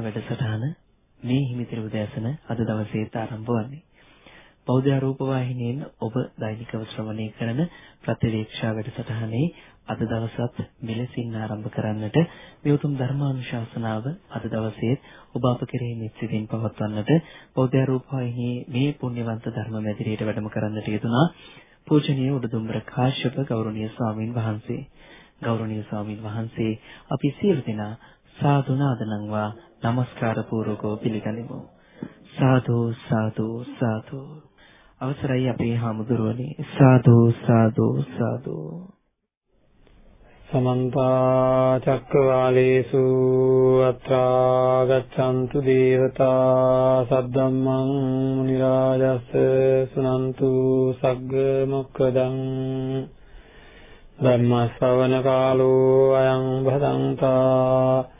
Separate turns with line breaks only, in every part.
ප්‍රතිවේක්ෂා වැඩසටහන මේ හිමිතිරු දැසන අද දවසේ ආරම්භ වන්නේ. බෞද්ධ රූප වාහිනියෙන් ඔබ දෛනිකව ශ්‍රවණය කරන ප්‍රතිවේක්ෂා වැඩසටහනේ අද දවසත් මෙලෙසින් ආරම්භ කරන්නට මේ උතුම් ධර්මානුශාසනාව අද දවසේ ඔබ අප කෙරෙහි නිත්‍යයෙන් පවත්වන්නට බෞද්ධ රූපවාහිනියේ මේ පුණ්‍යවන්ත ධර්ම මැදිරියට වැඩම කරන්නට යෙදුනා පූජනීය උඩුදුම්බර කාශ්‍යප ගෞරවනීය ස්වාමින් වහන්සේ ගෞරවනීය ස්වාමින් වහන්සේ අපි සියලු දෙනා සාදු නාදනම්වා নমස්කාර පූර්වකව පිළිගනිමු. සාදු සාදු සාදු. අවසරයි අපේ හාමුදුරුවනේ. සාදු සාදු සාදු.
සමන්ත චක්කවාලේසු අත්‍රා ගච්ඡන්තු දේවතා සද්දම්මං මුනි රාජස් සුනන්තු සග්ග මොක්කදං ධම්ම ශ්‍රවණ කාලෝ අයං භදංතා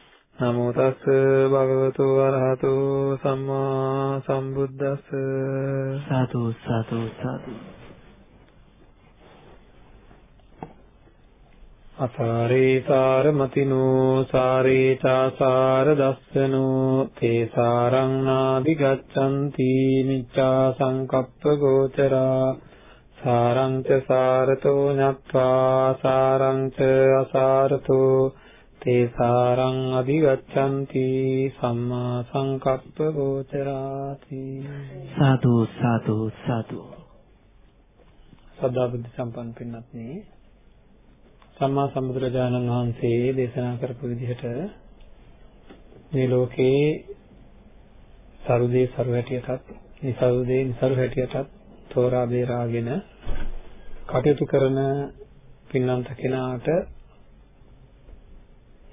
නමෝ තස්ස භගවතු වරහතු සම්මා සම්බුද්දස්ස.
සාදු සාදු සාදු.
අසාරේ සාරමතිනෝ සාරේ චාසාර දස්සනෝ තේ සාරං නාදි ගච්ඡanti නිච්ඡා සංකප්ප ගෝචරා සාරං ච සාරතෝ ඤත්වා සාරං ච අසාරතෝ තේ සාරං අධිගච්ඡanti සම්මා සංකප්ප ගෝචරාති
සාදු සාදු සාදු
සදා බුද්ධ සම්පන්න පින්වත්නි සම්මා සම්බුදුරජාණන් වහන්සේ දේශනා කරපු විදිහට මේ ලෝකේ සරුදේ සරු හැටියටත් නිසරුදේ නිසරු හැටියටත් තෝරා බේරාගෙන කටයුතු කරන පින්නන්ත කෙනාට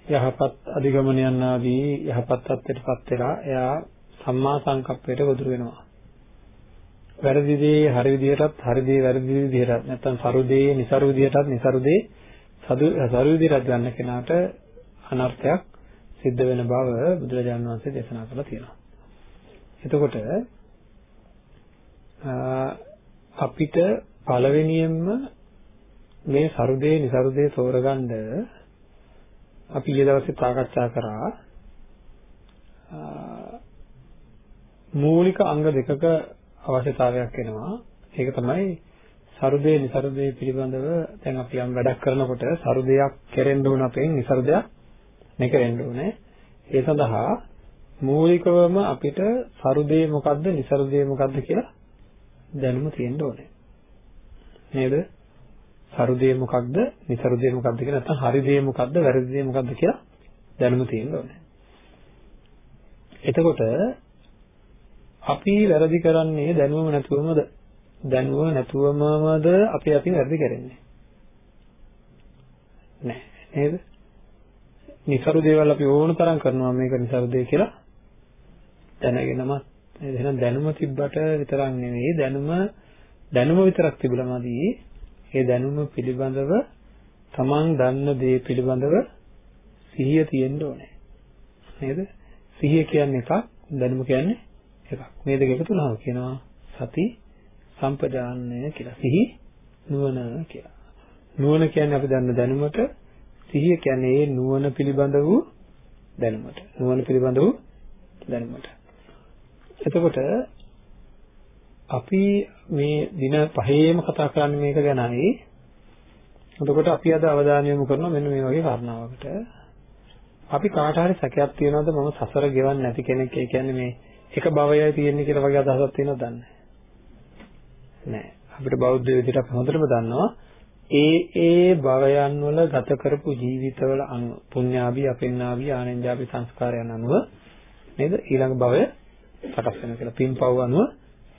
යහපත් අධිගමනයන් ආදී යහපත් තත්ත්වයටපත් වෙලා එයා සම්මා සංකප්පයට ගොදුරු වෙනවා. වැරදි දේ හරි විදිහටත් හරි දේ වැරදි විදිහටත් නැත්නම් සරු දේ නිසරු විදිහටත් නිසරු දේ සරු විදිහට ගන්න කෙනාට අනර්ථයක් සිද්ධ වෙන බව බුදුරජාණන් වහන්සේ දේශනා කරලා තියෙනවා. එතකොට අපිට පළවෙනියෙන්ම මේ සරුදේ નિසරුදේ තෝරගන්න අපි ඊයේ දවසේ සාකච්ඡා කරා මූලික අංග දෙකක අවශ්‍යතාවයක් වෙනවා. ඒක තමයි සරුදේ નિසරුදේ පිළිබඳව දැන් අපි යම් වැඩක් කරනකොට සරුදයක් කෙරෙන්න ඕන අපෙන් નિසරුදයක් නෙකරෙන්න ඕනේ. ඒ සඳහා මූලිකවම අපිට සරුදේ මොකද්ද નિසරුදේ මොකද්ද කියලා දැනුම තියෙන්න ඕනේ. නේද? සරුදේ මොකක්ද નિසරුදේ මොකක්ද කියලා නැත්නම් හරි දේ මොකක්ද වැරදි දේ මොකක්ද කියලා දැනුම තියෙන්න ඕනේ. එතකොට අපි වැරදි කරන්නේ දැනුම නැතුවමද? දැනුව නැතුවමද අපි අතින් වැරදි කරන්නේ? නෑ. නේද? නිසරු දේවල් අපි ඕන තරම් කරනවා මේක නිසරු දේ කියලා දැනගෙනම. එහෙනම් දැනුම තිබ්බට විතරක් නෙවෙයි දැනුම දැනුම විතරක් තිබුණාමදී ඒ දැනුම පිළිබඳව තමන් දන්න දේ පිළිබඳව සිහිය තියෙන්න ඕනේ නේද සිහිය කියන්නේ එකක් දැනුම කියන්නේ එකක් මේ දෙක එකතු වුණාම කියනවා සති සම්පජාන්නය කියලා. සිහි නුවණ කියලා. නුවණ කියන්නේ අපි දන්න දැනුමට සිහිය කියන්නේ ඒ නුවණ පිළිබඳ වූ දැනුමට. නුවණ පිළිබඳ වූ දැනුමට. එතකොට අපි මේ දින පහේම කතා කරන්නේ මේක ගැනයි. එතකොට අපි අද අවධානය යොමු කරනවා මෙන්න මේ වගේ කාරණාවකට. අපි කාට හරි සැකයක් තියනවද මම සසර ගෙවන්නේ නැති කෙනෙක් ඒ කියන්නේ මේ එක භවයයි තියෙන්නේ කියලා වගේ අදහසක් තියෙනවද දන්නේ නෑ. අපිට බෞද්ධ විදිහට අපි හොඳටම දන්නවා ඒ ඒ භවයන් වල ගත කරපු ජීවිතවල අනුව පුණ්‍යාභි අපෙන්නාභි ආනෙන්ජාභි සංස්කාරයන් අනුව නේද ඊළඟ භවය සකස් වෙනවා කියලා පින්පව් අනුව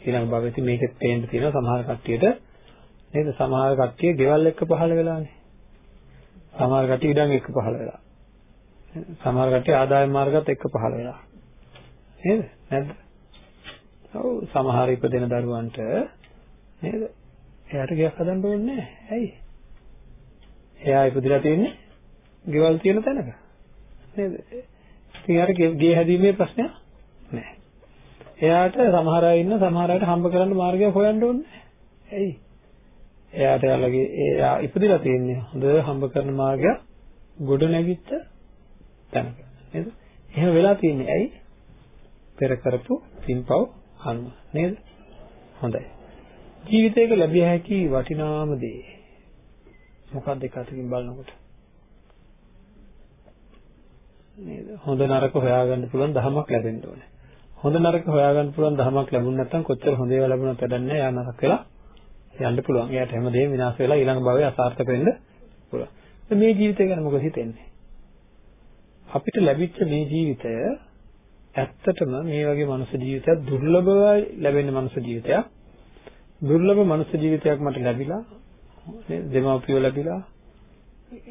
ඊළඟ භවෙති මේකෙත් පේන්න තියෙනවා සමහර කට්ටියට නේද සමහර කට්ටිය ගෙවල් එක්ක පහළ වෙලානේ සමහර කට්ටිය ඉඩම් එක්ක පහළ වෙලා සමහර කට්ටිය ආදායම් මාර්ගات එක්ක පහළ වෙලා. නේද? නැද්ද? ඔව් සමහර ඉපදෙන දරුවන්ට නේද? එයාට ගයක් හදන්න ඕනේ නැහැ. ඇයි? එයා ඉපදිලා තියෙන්නේ ගෙවල් තියෙන තැනක. නේද? ඉතින් යාට ගේ හැදීමේ ප්‍රශ්නයක් නැහැ. එයාට සමහර අය ඉන්න සමහර අයට හම්බ කරන්න මාර්ගයක් හොයන්න ඕනේ නැහැ. ඇයි? එයාට යාළගේ එයා ඉපදිලා තියෙන්නේ හොඳ හම්බ කරන මාර්ගයක් ගොඩ නැගිච්ච තැනක. නේද? එහෙම වෙලා තියෙන්නේ ඇයි? පෙර කරපු පින්පව් අනුව. නේද? හොඳයි. ජීවිතයක ලැබිය හැකි වටිනාම දේ මොකක්ද එක අතකින් බලනකොට? නේද? හොඳ නරක හොයාගන්න පුළුවන් ධමයක් ලැබෙන්න ඕනේ. හොඳ නරක හොයාගන්න පුළුවන් ධමයක් ලැබුණ නැත්නම් කොච්චර හොඳ ඒවා ලැබුණත් වැඩක් නැහැ. යා නරක වෙලා යන්න පුළුවන්. එයාට හැමදේම විනාශ වෙලා ඊළඟ භවයේ අසාර්ථක වෙන්න පුළුවන්. මේ ජීවිතය ගැන මොකද හිතෙන්නේ? අපිට ලැබිච්ච මේ ජීවිතය ඇත්තටම මේ වගේ මනුෂ්‍ය ජීවිතයක් දුර්ලභවයි ලැබෙන මනුෂ්‍ය ජීවිතයක්. දුර්ලභ මනුෂ්‍ය ජීවිතයක් මට ලැබිලා දෙමාපියෝ ලැබිලා,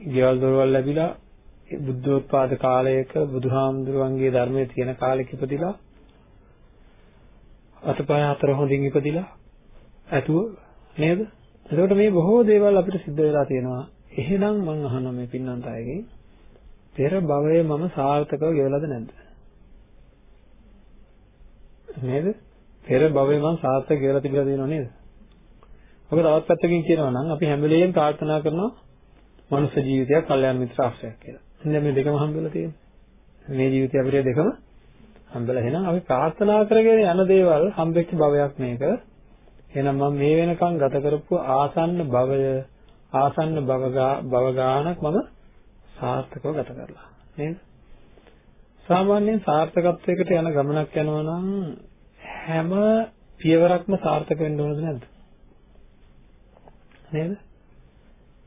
ගෙවල් දොරවල් ලැබිලා, බුද්ධෝත්පාද කාලයක බුදුහාමුදුරුවන්ගේ ධර්මයේ තියෙන කාලෙක ඉපදිලා අතපය හතර හොඳින් ඉපදිලා ඇතුව නේද? එතකොට මේ බොහෝ දේවල් අපිට සිද්ධ වෙලා තියෙනවා. එහෙනම් මම අහනවා මේ පින්නන්ත අයගෙන් පෙර භවයේ මම සාර්ථකව ගෙවලාද නැද්ද? නේද? පෙර භවයේ මම සාර්ථක ගෙවලා තිබිලා තියෙනව නේද? ඔක තවත් පැත්තකින් කියනවා නම් අපි හැම වෙලෙම ප්‍රාර්ථනා කරනවා මනුෂ්‍ය ජීවිතයක්, කල්යාණ මිත්‍ර ආශ්‍රයක් කියලා. දැන් මේ දෙකම හම්බෙලා තියෙනවා. මේ ජීවිතය අපිට දෙකම හම්බෙලා එහෙනම් අපි ප්‍රාර්ථනා කරගෙන යන දේවල් හම්බෙච්ච භවයක් මේක. එහෙනම් මම මේ වෙනකන් ගත කරපු ආසන්න භවය ආසන්න භව ගානක් මම සාර්ථකව ගත කරලා නේද? සාමාන්‍යයෙන් සාර්ථකත්වයකට යන ගමනක් යනවා නම් හැම පියවරක්ම සාර්ථක වෙන්න ඕනද නැද්ද? නේද?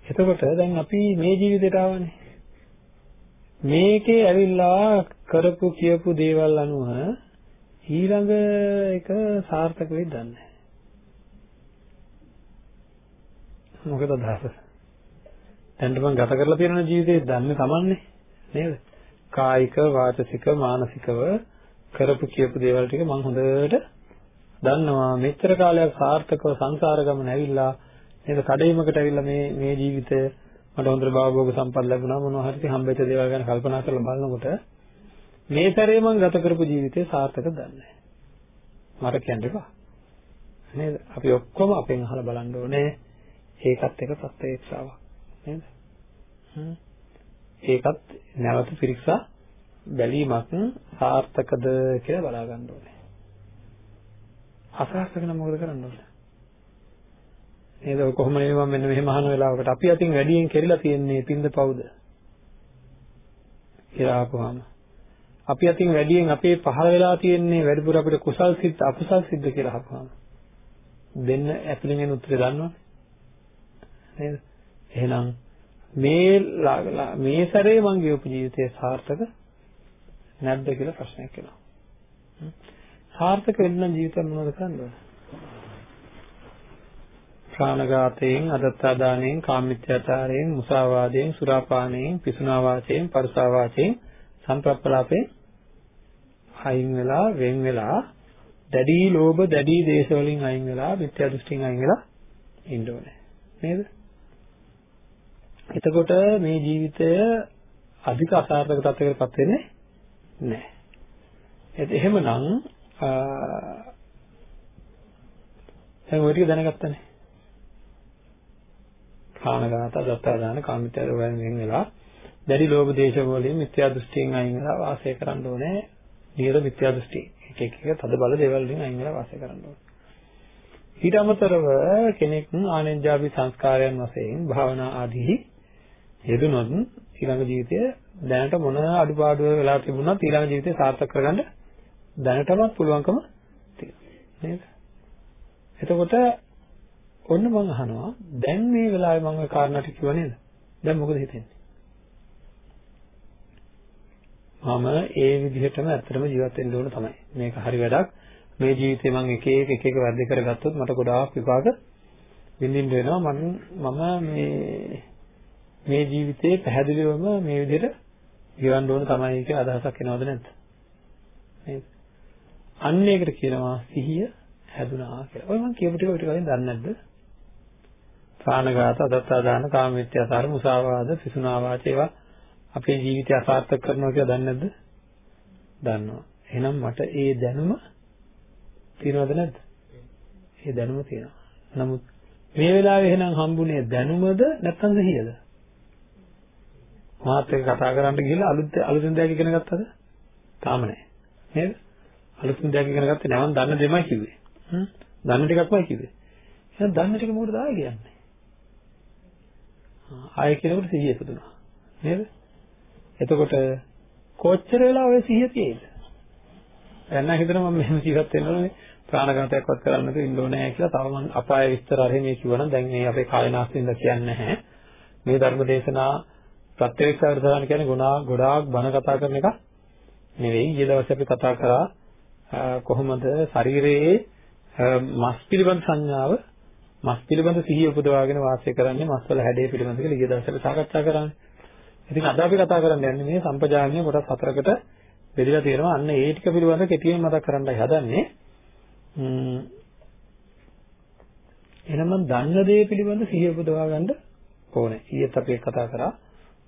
එතකොට දැන් අපි මේ ජීවිතයට ආවනේ. මේකේ ඇවිල්ලා කරපු කියපු දේවල් අනුව ඊළඟ එක සාර්ථක වෙයිද දන්නේ මොකද අදහස? දැන් මම ගත කරලා තියෙන ජීවිතේ දන්නේ තමන්නේ නේද? කායික වාචසික මානසිකව කරපු කියපු දේවල් ටික මම හොඳට දන්නවා මෙච්චර කාලයක් සාර්ථකව සංසාර ගමන ඇවිල්ලා නේද කඩේමකට ඇවිල්ලා මේ මේ ජීවිතය මට හොඳට භවභෝග සම්පත් ලැබුණා මොනවා හරි හම්බෙච්ච දේවල් ගැන කල්පනා කරලා බලනකොට මේ සැරේ මම ගත කරපු ජීවිතේ සාර්ථකද දන්නේ මට කියන්න එපා. නේද? අපි ඔක්කොම අපෙන් අහලා බලන්න ඕනේ. ඒකත් එක ප්‍රත්‍යක්ෂාවක් නේද? ඒකත් නැවත පිරික්සා බැලීමක් සාර්ථකද කියලා බලා ගන්න ඕනේ. අසාර්ථක නම් මොකද කරන්න ඕනේ? නේද? ඔය කොහොම නෙවෙයි මම මෙන්න මෙහෙම අහන වෙලාවකට. අපි අතින් වැඩියෙන් කෙරිලා තියෙන්නේ පින්ද පවුද? කියලා අහපුවාම අපි අතින් වැඩියෙන් අපේ පහළ වෙලා තියෙන්නේ වැඩිපුර අපිට කුසල් සිත් අකුසල් සිද්ද කියලා අහපුවාම. දෙන්න ඇතුලින් එන උත්තරය දන්නවනේ නේද? එහෙනම් මේ මේ සැරේ මං ගෙවපු ජීවිතය සාර්ථක නැද්ද කියලා ප්‍රශ්නයක් එනවා. සාර්ථක වෙන්න නම් ජීවිතය මොනවද කරන්න ඕනේ ප්‍රාණඝාතයෙන්, අදත්තාදානයෙන්, කාමමිත්‍යාචාරයෙන්, මුසාවාදයෙන්, සුරාපානයෙන්, පිසුනා වාචයෙන්, පරුසා වාචයෙන්, සම්ප්‍රප්පලාපයෙන් අයින් වෙලා, වෙන් වෙලා, දැඩි ලෝභ, දැඩි දේශ වලින් අයින් වෙලා, මිත්‍යා දෘෂ්ටියෙන් අයින් වෙලා ඉන්න ඕනේ. නේද? එතකොට මේ ජීවිතය අධික අසාර්ථක තත්යකටපත් වෙන්නේ නැහැ. එහෙමනම් දැන් ඔය ටික දැනගත්තනේ. ප්‍රාණඝාත, දත්තාදාන, කාමිතය වලින් වෙන වෙලා දැඩි ලෝභ දේශ වලින් මිත්‍යා දෘෂ්ටියෙන් අයින් වෙලා වාසය කරන්න ඕනේ. නියත මිත්‍යා දෘෂ්ටි. එක එක එක තද බල දේවල් වලින් අයින් වෙලා වාසය කරන්න ඕනේ. ඊට අමතරව කෙනෙක් ආනෙන්ජාපි සංස්කාරයන් වශයෙන් භාවනා ආදී යෙදුනොත් ඊළඟ ජීවිතය දැනට මොන අඩුපාඩු වෙලා තිබුණත් ඊළඟ ජීවිතය සාර්ථක කරගන්න දැනටමත් පුළුවන්කම තියෙනවා නේද? එතකොට ඔන්න මම අහනවා දැන් මේ වෙලාවේ මම ওই කාරණා ටික කිව්වා නේද? දැන් මොකද හිතෙන්නේ? මම ඒ විදිහටම ඇත්තටම ජීවත් වෙන්න ඕන තමයි. මේක හරි වැඩක්. මේ ජීවිතේ මම එක එක එක එක වැඩ කරගත්තොත් මට ගොඩාක් විපාක විඳින්න වෙනවා. මම මම මේ මේ ජීවිතේ පැහැදිලිවම මේ විදිහට ගෙවන්න ඕන තමයි කියලා අදහසක් එනවද නැද්ද? නේද? අන්න ඒකට කියනවා සිහිය හැදුනා කියලා. ඔය මම කියපු ටික ඔය ටික කලින් දන්නේ නැද්ද? ප්‍රාණඝාත, අදත්තාදාන, කාමමිත්‍යාචාර, මුසාවාද, පිසුනා වාච ඒවා අපේ ජීවිතය අසාර්ථක කරනවා කියලා දන්නේ නැද්ද? දන්නවා. එහෙනම් මට ඒ දැනුම තියනවද නැද්ද? ඒ දැනුම තියෙනවා. නමුත් මේ වෙලාවේ එහෙනම් හම්බුනේ දැනුමද නැත්නම් සිහියද? මාත් එක්ක කතා කරන්න ගිහලා අලුත් අලුතෙන් දෙයක් ඉගෙන ගත්තද? තාම නැහැ. නේද? අලුතෙන් දෙයක් ඉගෙන ගත්තේ නැවන් දන්න දෙමයි කිව්වේ. හ්ම්. දන්න ටිකක්මයි කිව්වේ. එහෙනම් දන්න ටික මොකටද ආයෙ කියන්නේ? ආයෙ කියනකොට සිහිය ඉපදුනා. නේද? එතකොට කොච්චර වෙලා ඔය සිහිය තියෙයිද? දැන් නම් හිතනවා මම මෙහෙම ජීවත් වෙන්න ඕනේ ප්‍රාණඝාතයක්වත් කරන්න නැතුව ඉන්න ඕනේ කියලා තව මම අපාය විස්තර අරගෙන මේ කිව්වනම් දැන් මේ අපේ කායනාස්තින්ද කියන්නේ නැහැ. මේ ධර්ම දේශනා ප්‍රත්‍යක්ෂ අවධානය කියන්නේ ගොඩාක් ගොඩාක් බණ කතා කරන එක නෙවෙයි. ඊයේ දවසේ අපි කතා කරා කොහොමද ශරීරයේ මස් පිළිබඳ සංඥාව මස් පිළිබඳ සිහිය උපදවාගෙන වාසය කරන්නේ මස්වල හැඩය පිළිබඳ කියලා ඊයේ දවසේ සාකච්ඡා කරානේ. ඉතින් අද අපි කතා කරන්න යන්නේ මේ සම්පජාඤ්ඤය කොටස් හතරකට බෙදලා තියෙනවා. අන්න ඒ ටික පිළිබඳව කෙටියෙන් මතක් කරන්නයි හදන්නේ. එහෙනම් මම දන්න දේ පිළිබඳ සිහිය උපදවා ගන්න ඕනේ. ඊයේත් අපි කතා කරා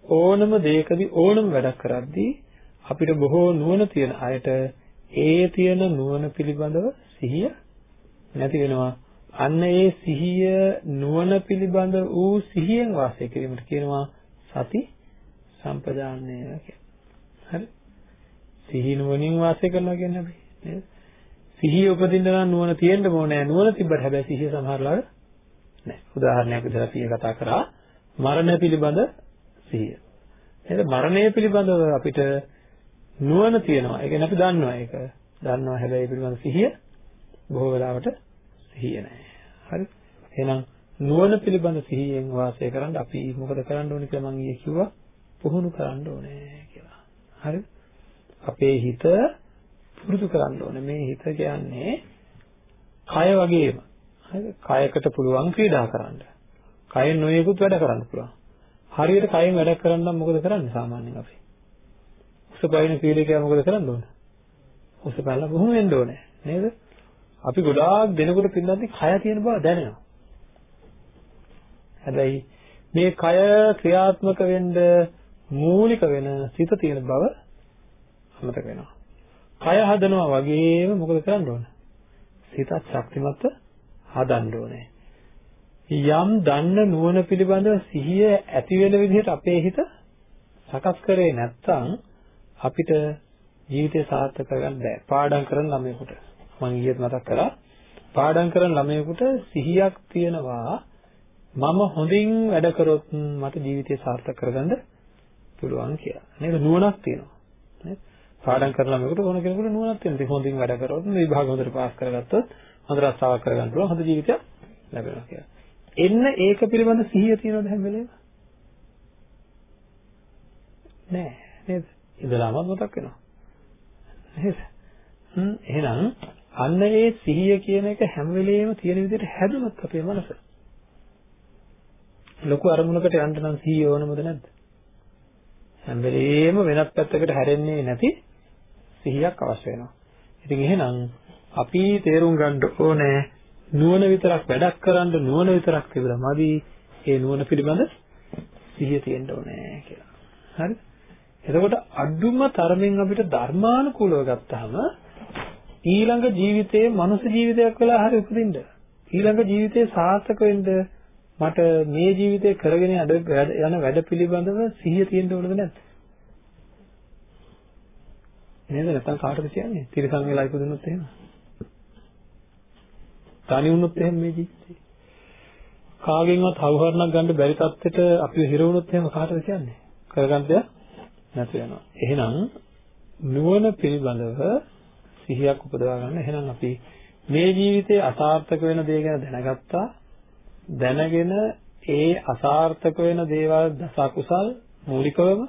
ඕනම දෙයකදී ඕනම වැඩක් කරද්දී අපිට බොහෝ නුවණ තියෙන අයට ඒ තියෙන නුවණ පිළිබඳව සිහිය නැති වෙනවා. අන්න ඒ සිහිය නුවණ පිළිබඳ වූ සිහියෙන් වාසය කිරීමට කියනවා සති සම්පජාන්නය කියලා. හරි? සිහි නුවණින් වාසය කරනවා කියන්නේ අපි නේද? සිහිය උපදින්න නම් නුවණ තියෙන්න ඕනේ. නුවණ තිබ්බට හැබැයි සිහිය සමහරවල් නැහැ. උදාහරණයක් විදිහට අපි කතා කරා මරණ පිළිබඳ සිහිය. නේද? මරණය පිළිබඳව අපිට නුවණ තියෙනවා. ඒ කියන්නේ අපි දන්නවා ඒක. දන්නවා හැබැයි ඒ පිළිබඳ සිහිය බොහෝ වෙලාවට සිහිය නැහැ. හරි? එහෙනම් නුවණ පිළිබඳ සිහියෙන් වාසය කරන්න අපි මොකද කරන්න ඕනේ කියලා මම ඊයේ කිව්වා. පුහුණු කරන්න ඕනේ කියලා. හරි? අපේ හිත පුරුදු කරන්න ඕනේ. මේ හිත කියන්නේ කය වගේම. හරි? කයකට පුළුවන් ක්‍රීඩා කරන්න. කයෙන් නොයෙකුත් වැඩ කරන්න පුළුවන්. හරියට කයෙන් වැඩ කරන්න නම් මොකද කරන්නේ සාමාන්‍යයෙන් අපි? උසපයින් ක්‍රීඩකයා මොකද කරන්න ඕන? උසපැල්ල පුහුණු වෙන්න ඕනේ. නේද? අපි ගොඩාක් දෙනකොට පින්නන්නේ කය තියෙන බව දැනෙනවා. හැබැයි මේ කය ක්‍රියාත්මක වෙන්න මූලික වෙන සිත තියෙන බව අමතක වෙනවා. කය හදනවා වගේම මොකද කරන්න ඕන? සිතත් ශක්තිමත් හදන්න ඕනේ. යම් දන්න නුවණ පිළිබඳව සිහිය ඇති වෙන විදිහට අපේ හිත සකස් කරේ නැත්නම් අපිට ජීවිතය සාර්ථක කරගන්න බෑ. පාඩම් කරන ළමයෙකුට මම ඊයේත් මතක් කරා පාඩම් කරන ළමයෙකුට සිහියක් තියෙනවා මම හොඳින් වැඩ කරොත් මට ජීවිතය සාර්ථක කරගන්න පුළුවන් කියලා. නේද? නුවණක් තියෙනවා. නේද? පාඩම් කරලා මේකට ඕන කෙනෙකුට නුවණක් තියෙනවා. ඉතින් හොඳින් වැඩ කරොත් විභාග හොඳට පාස් කරගත්තොත් හොඳ රස්සාවක් කරගන්න පුළුවන් හොඳ ජීවිතයක් ලැබෙනවා කියලා. එන්න ඒක පිළිබඳ සිහිය තියෙනවද හැම වෙලේම? නෑ නේද? ඉඳලාම මතක් වෙනවා. නේද? හ්ම් එහෙනම් අන්න ඒ සිහිය කියන එක හැම වෙලේම තියෙන විදිහට හැදුනොත් අපේ මනස ලොකු අරමුණකට යන්න නම් සිහිය ඕනමද නැද්ද? හැම වෙලේම වෙනත් පැත්තකට හැරෙන්නේ නැති සිහියක් අවශ්‍ය වෙනවා. ඉතින් එහෙනම් අපි තේරුම් ගන්න ඕනේ නුවණ විතරක් වැඩක් කරන්න නුවණ විතරක් තිබුණා මදි ඒ නුවණ පිළිබඳ සිහිය තියෙන්න ඕනේ කියලා. හරිද? එතකොට අඩුම තරමින් අපිට ධර්මානුකූලව ගත්තාම ඊළඟ ජීවිතයේ මනුෂ්‍ය ජීවිතයක් වෙලා හරි උපදින්න ඊළඟ ජීවිතේ සාර්ථක වෙන්න මට මේ ජීවිතේ කරගෙන යන වැඩ පිළිබඳව සිහිය තියෙන්න ඕනද නැද්ද? නේද නැත්නම් කාටද කියන්නේ? තිරසං වෙලා ඉපදුනොත් එහෙම. තනි වුණොත් එහෙම මේ ජීවිතේ. කාගෙන්වත් හවුහරණක් ගන්න බැරි තත්ත්වෙට අපි හිර වුණොත් එහෙම කාටද කියන්නේ? කරගන්න දෙයක් නැතු වෙනවා. එහෙනම් නුවණ පිළිබඳව සිහියක් උපදවා ගන්න. එහෙනම් අපි මේ ජීවිතේ අසාර්ථක වෙන දේ ගැන දැනගත්තා. දැනගෙන ඒ අසාර්ථක වෙන දේවල් දස අකුසල් මූලිකවම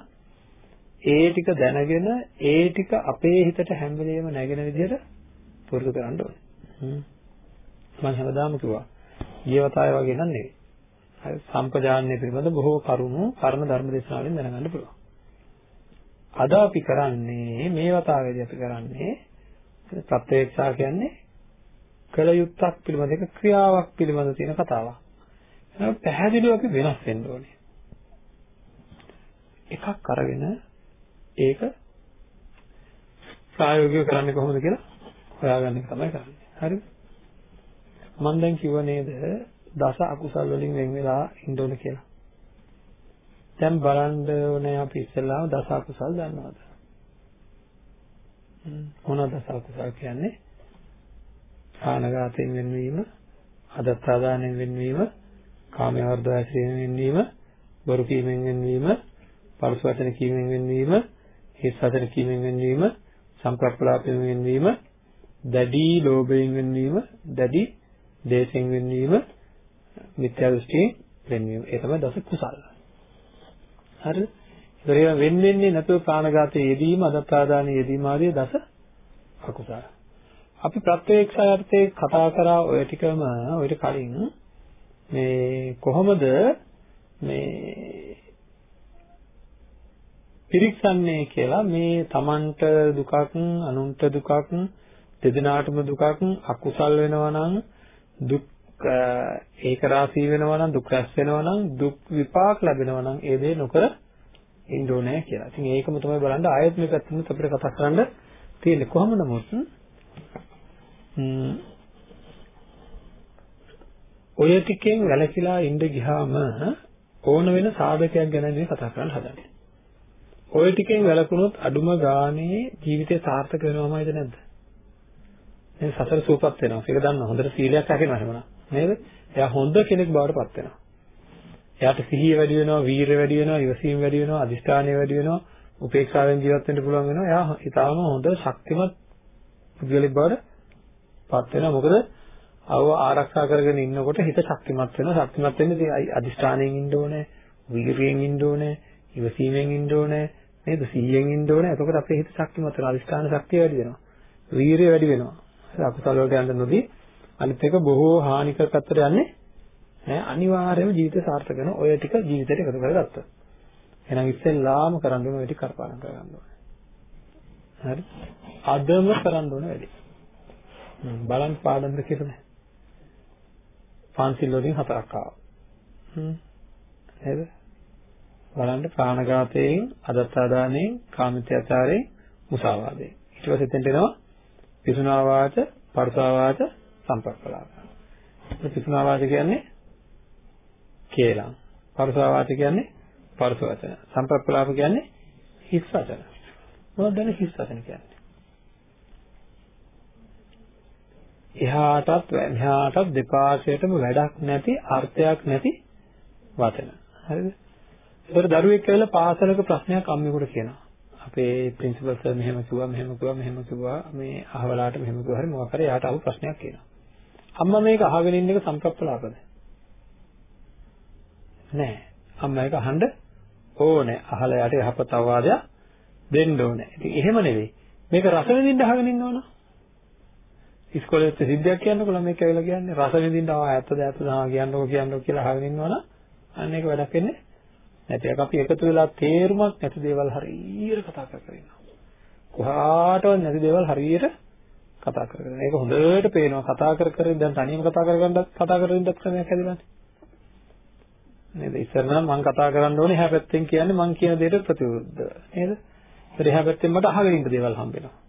ඒ ටික දැනගෙන ඒ ටික අපේ හිතට හැම වෙලෙම නැගෙන විදිහට පුරුදු කරන්න ඕනේ. මම හැමදාම කිව්වා. ජීවිතය වගේ නන් නෙවෙයි. හරි සම්පජාන්නේ පිළිබඳ බොහෝ කරුණු කර්ම ධර්ම දේශනාවෙන් දැනගන්න පුළුවන්. අද අපි කරන්නේ මේ වතාවේදී අපි කරන්නේ ප්‍රත්‍යක්ෂා කියන්නේ කළ යුත්තක් පිළිබඳ එක ක්‍රියාවක් පිළිබඳ තියෙන කතාවක්. එහෙනම් පැහැදිලිව අපි වෙනස් වෙන්න ඕනේ. එකක් අරගෙන ඒක ප්‍රායෝගිකව කරන්නේ කොහොමද කියලා හොයාගන්න එක තමයි කරන්නේ. හරිද? මම දැන් කිව්ව නේද දස අකුසල් වලින් වෙන් වෙලා ඉන්න ඕන කියලා. දැන් බලන්න ඕනේ අපි ඉස්සෙල්ලාම දස අකුසල් දන්නවද? මොනවද දස අකුසල් කියන්නේ? ආනගතයෙන් වෙන්වීම, අදත්තාදානෙන් වෙන්වීම, කාමවර්ධවයෙන් වෙන්වීම, බොරු කීමෙන් වෙන්වීම, පරුස වචන කීමෙන් වෙන්වීම, හිස් වචන කීමෙන් වෙන්වීම, සංකප්පලාපයෙන් වෙන්වීම, දැඩි ලෝභයෙන් වෙන්වීම, දැඩි දේශයෙන් වෙන්වීම, මිත්‍යා දෘෂ්ටියෙන් වෙන්වීම. ඒ තමයි දස කුසල. හරිද? ඒතරේ වෙන් වෙන්නේ නැතුව ප්‍රාණඝාතයේ යෙදීම, අදත්තාදානයේ යෙදීම ආදී දස අකුසල. අපි ප්‍රත්‍යක්ෂාර්ථයේ කතා කරා ඔය ටිකම ඔයිට කලින් මේ කොහොමද මේ පිරික්සන්නේ කියලා මේ Tamanට දුකක් අනුන්ට දුකක් දෙදෙනාටම දුකක් අකුසල් වෙනවා නම් දුක් ඒක රාශී වෙනවා නම් දුක් රැස් වෙනවා නම් දුක් විපාක ලැබෙනවා නම් ඒ දේ නොකර ඉන්න ඕනේ කියලා. ඉතින් ඒකම තමයි බලන්න ආයත් මේ පැත්තෙන් අපිට කතා කරන්න තියෙන්නේ. කොහොම නමුත් ඔය ටිකෙන් වැළකීලා ඉඳ ගියාම ඕන වෙන සාධකයක් ගැන මේ කතා කරන්න හදන්නේ. ඔය ටිකෙන් වැළකුණොත් අඩුම ගානේ ජීවිතේ සාර්ථක වෙනවමයිද නැද්ද? මේ සසර සූපත් වෙනවා. ඒක දන්න හොඳට සීලයක් රැකෙනවා එහෙමනම්. නේද? එයා හොඳ කෙනෙක් බවට පත් වෙනවා. එයාට සිහිය වැඩි වෙනවා, වීරිය වැඩි වෙනවා, ඉවසීම වැඩි වෙනවා, අදිෂ්ඨානය වැඩි වෙනවා, උපේක්ෂාවෙන් ජීවත් වෙන්න පුළුවන් වෙනවා. එයා ඊටාම හොඳ ශක්තිමත් පුද්ගලෙක් බවට පත් වෙනවා. මොකද අව ආරක්ෂා කරගෙන ඉන්නකොට හිත ශක්තිමත් වෙනවා. ශක්තිමත් වෙන්නේ අදිෂ්ඨානයෙන් ඉන්න ඕනේ, වීරියෙන් ඉන්න ඕනේ, ඉවසීමෙන් ඉන්න ඕනේ, නේද? සිහියෙන් ඉන්න ඕනේ. එතකොට අපේ හිත ශක්තිමත් වෙනවා. අදිෂ්ඨාන ශක්තිය වැඩි වෙනවා. වීරිය වැඩි වෙනවා. අකුසල වලට යන්න නොදී අනිත් එක බොහෝ හානිකර පැත්තට යන්නේ නෑ අනිවාර්යයෙන්ම ජීවිතය සාර්ථක වෙන ඔය ටික ජීවිතයට එකතු කරගත්තා. එහෙනම් ඉස්සෙල්ලාම කරන්න ඕනේ ඔය ටික කරපාලන කරගන්න ඕනේ. හරි? අදම කරන්න ඕනේ වැඩි. බලන් පාඩම්ද කියලා. පන්සිල් වලින් හතරක් ආවා. හ්ම්. නේද? බලන්න ප්‍රාණඝාතයෙන්, අදත්තාදානයෙන්, කාමිත්‍යාචාරයෙන්, මුසාවාදයෙන්. ඊට පස්සේ එතෙන්ට එනවා පිසුනා වාච, පරසා වාච, සම්පක්කලාප. පිසුනා වාච කියන්නේ කේලම්. පරසා වාච කියන්නේ පරස වචන. සම්පක්කලාප කියන්නේ හිස් වචන. මොනවද දැන් හිස් වචන කියන්නේ? එහාටත් මෙහාටත් දෙපාර්ශ්වයටම වැඩක් නැති අර්ථයක් නැති වචන. හරිද? ඒතර දරුවෙක් කියලා පාසලක ප්‍රශ්නයක් අම්මෙකුට කියනවා. අපේ ප්‍රින්සිපල් සර් මෙහෙම කිව්වා මෙහෙම කිව්වා මෙහෙම කිව්වා මේ අහවලාට මෙහෙම කිව්වා හරි මොකක් හරි යාට අහු ප්‍රශ්නයක් කියනවා. අම්මා මේක අහගෙන ඉන්න එක සම්ප්‍රප්පලාපද? නෑ. අම්මා ඒක අහන්න ඕනේ. අහලා යාට යහපත් අවවාදයක් දෙන්න ඕනේ. ඉතින් එහෙම නෙවෙයි. මේක රස විඳින්න අහගෙන ඉන්න ඕන. ඉස්කෝලේ සිද්ධියක් කියන්නකො ළමයි කියලා කියන්නේ රස විඳින්න ආ ඇත්තද ඇත්තද ආ කියන්නකො කියන්නකො කියලා අහගෙන ඉන්නවනම් අන්න ඒක වැඩක් වෙන්නේ නැති එක අපි එකතු වෙලා තේරුමක් නැති දේවල් හරියට කතා කර කර ඉන්නවා. කොහාටවත් නැති දේවල් හරියට කතා කර කර. ඒක හොඳට පේනවා කතා කර කර දැන් තනියම කතා කරගන්නත් කතා කරමින් ඉඳක් ක්‍රමයක් හැදිලානේ. නේද? ඉස්සර නම් මම කතා කරන්න ඕනේ එහා පැත්තෙන් කියන්නේ මම කියන දෙයට ප්‍රතිවිරුද්ධව. නේද? ඒත් එහා පැත්තෙන් මට අහගෙන ඉන්න දේවල් හම්බ වෙනවා.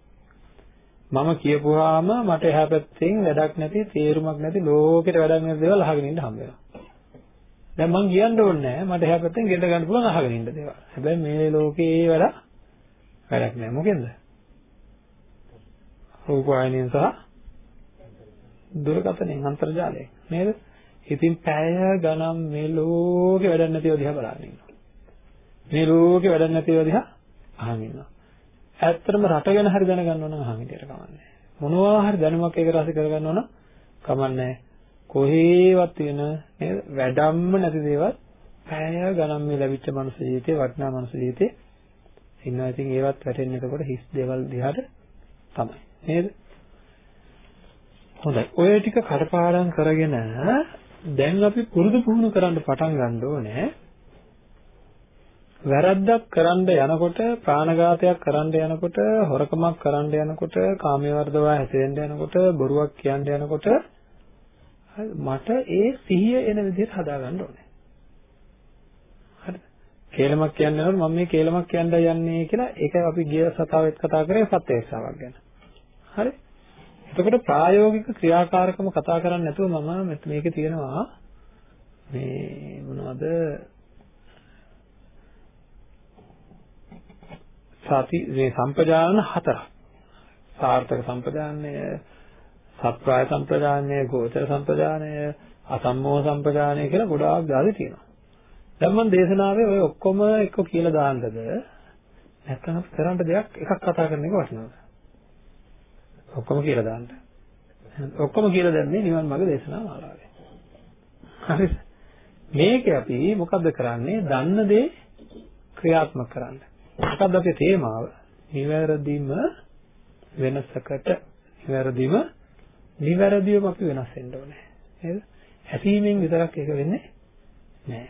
මම කියපුවාම මට එහා පැත්තෙන් වැඩක් නැති තේරුමක් නැති ලෝකෙට වැඩක් නැති දේවල් අහගෙන ඉන්න හම්බ වෙනවා. දැන් මං කියන්න ඕනේ නැහැ මට එහා පැත්තෙන් ගෙන්න ගන්න පුළුවන් අහගෙන ඉන්න දේවල්. හැබැයි මේ ලෝකේ වැඩ වැඩක් නැහැ. මොකෙන්ද? රූපවාහිනියෙන් සහ දුරකථනයෙන් අන්තර්ජාලයෙන් නේද? ඉතින් පැය ගණන් මේ ලෝකේ වැඩක් නැතිව දිහා බලන්න ඉන්නවා. මේ ලෝකේ වැඩක් නැතිව දිහා අහන් ඉන්නවා. ඇත්තටම රට ගැන හරි දැනගන්න ඕන නම් අහන් හිටියට කමන්නේ. මොනවා හරි දැනුමක් ඒක රස කරගන්න ඕන කමන්නේ. කොහේවත් තියෙන නේද? වැඩම්ම නැති දේවල් පැය ගණන් මේ ලැබිච්ච මනුස්ස ජීවිතේ වටිනා මනුස්ස ජීවිතේ ඉන්නවා. ඉතින් ඒවත් වැටෙන්නේ එතකොට හිස් දේවල් දිහාට තමයි. නේද? හොඳයි. ඔය ටික කඩපාඩම් කරගෙන දැන් අපි පුරුදු පුහුණු කරන්න පටන් ගන්න ඕනේ. වැරද්දක් කරන්න යනකොට ප්‍රාණඝාතයක් කරන්න යනකොට හොරකමක් කරන්න යනකොට කාමයේ වර්ධව හැසිරෙන්න යනකොට බොරුවක් කියන්න යනකොට මට ඒ සිහිය එන විදිහට හදාගන්න ඕනේ. හරිද? කේලමක් කියන්නේ නේද මම මේ කේලමක් කියන්න යන්නේ කියලා ඒක අපි ගිය සතාවෙත් කතා කරේ සත්‍යේක්ෂාවක් ගැන. හරි? එතකොට ප්‍රායෝගික ක්‍රියාකාරකම කතා කරන්නේ නැතුව මම මේකේ තියෙනවා මේ මොනවද සති මේ සම්පජානන හතරක්. සාර්ථක සම්පජානනය, සත්‍යාය සම්පජානනය, ගෝචර සම්පජානනය, අසම්මෝහ සම්පජානනය කියලා ගොඩාක් දාලා තියෙනවා. දැන් මම දේශනාවේ ඔය ඔක්කොම එක්ක කියලා දාන්නද නැත්නම් කරන්න දෙයක් එකක් කතා කරන එක වටිනවද? ඔක්කොම කියලා දාන්න. ඔක්කොම කියලා දැම්මේ නිවන් මාර්ග දේශනා මාලාවේ. හරිද? මේකේ අපි මොකද්ද කරන්නේ? දන්න දේ ක්‍රියාත්මක කරන්න. මොකක්ද අපේ තේමාව? නිවැරදිම වෙනසකට නිවැරදිම නිවැරදිවම අපි වෙනස් වෙන්න ඕනේ. නේද? හැපීමෙන් විතරක් ඒක වෙන්නේ නෑ.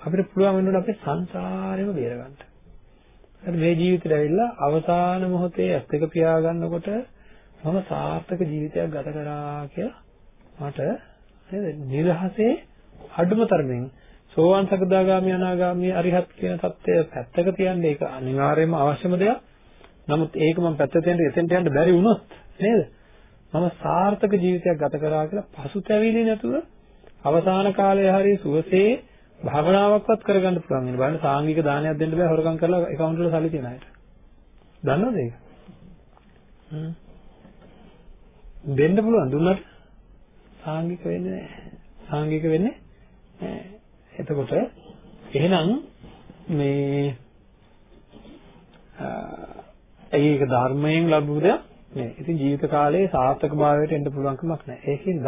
අපිට පුළුවන් වෙන්න අපේ සංසාරෙම බේරගන්න. හරි මේ ජීවිතේට ඇවිල්ලා අවසාන මොහොතේ ඇස් දෙක පියාගන්නකොට මම සාර්ථක ජීවිතයක් ගත කරා කියලා මට නේද? නිරහසේ අඩුම තරමින් සෝවාන් සකදාගාමි අනාගාමි අරිහත් කියන தත්ත්වය පැත්තක තියන්න ඒක අනිවාර්යයෙන්ම අවශ්‍යම දෙයක්. නමුත් ඒක මම පැත්තට තියන්න එතෙන්ට යන්න බැරි වුණොත් නේද? මම සාර්ථක ජීවිතයක් ගත කරා කියලා පසුතැවිලි නැතුව අවසාන කාලයේ හරිය සුවසේ භාවනාවක්වත් කරගන්න පුළුවන් වෙන බලන්න සාංගික දානයක් දෙන්න බෑ හොරකම් කරලා account වල සල්ලි තියන අයට. දන්නවද ඒක? දෙන්න පුළුවන් දුන්නට සාංගික වෙන්නේ නැහැ. සාංගික වෙන්නේ නැහැ. එතකොට එහෙනම් මේ ඒක ධර්මයෙන් ලැබුව දෙයක් නේ. ඉතින් ජීවිත කාලයේ සාර්ථක භාවයට එන්න පුළුවන් කමක් නැහැ. ඒකින්ද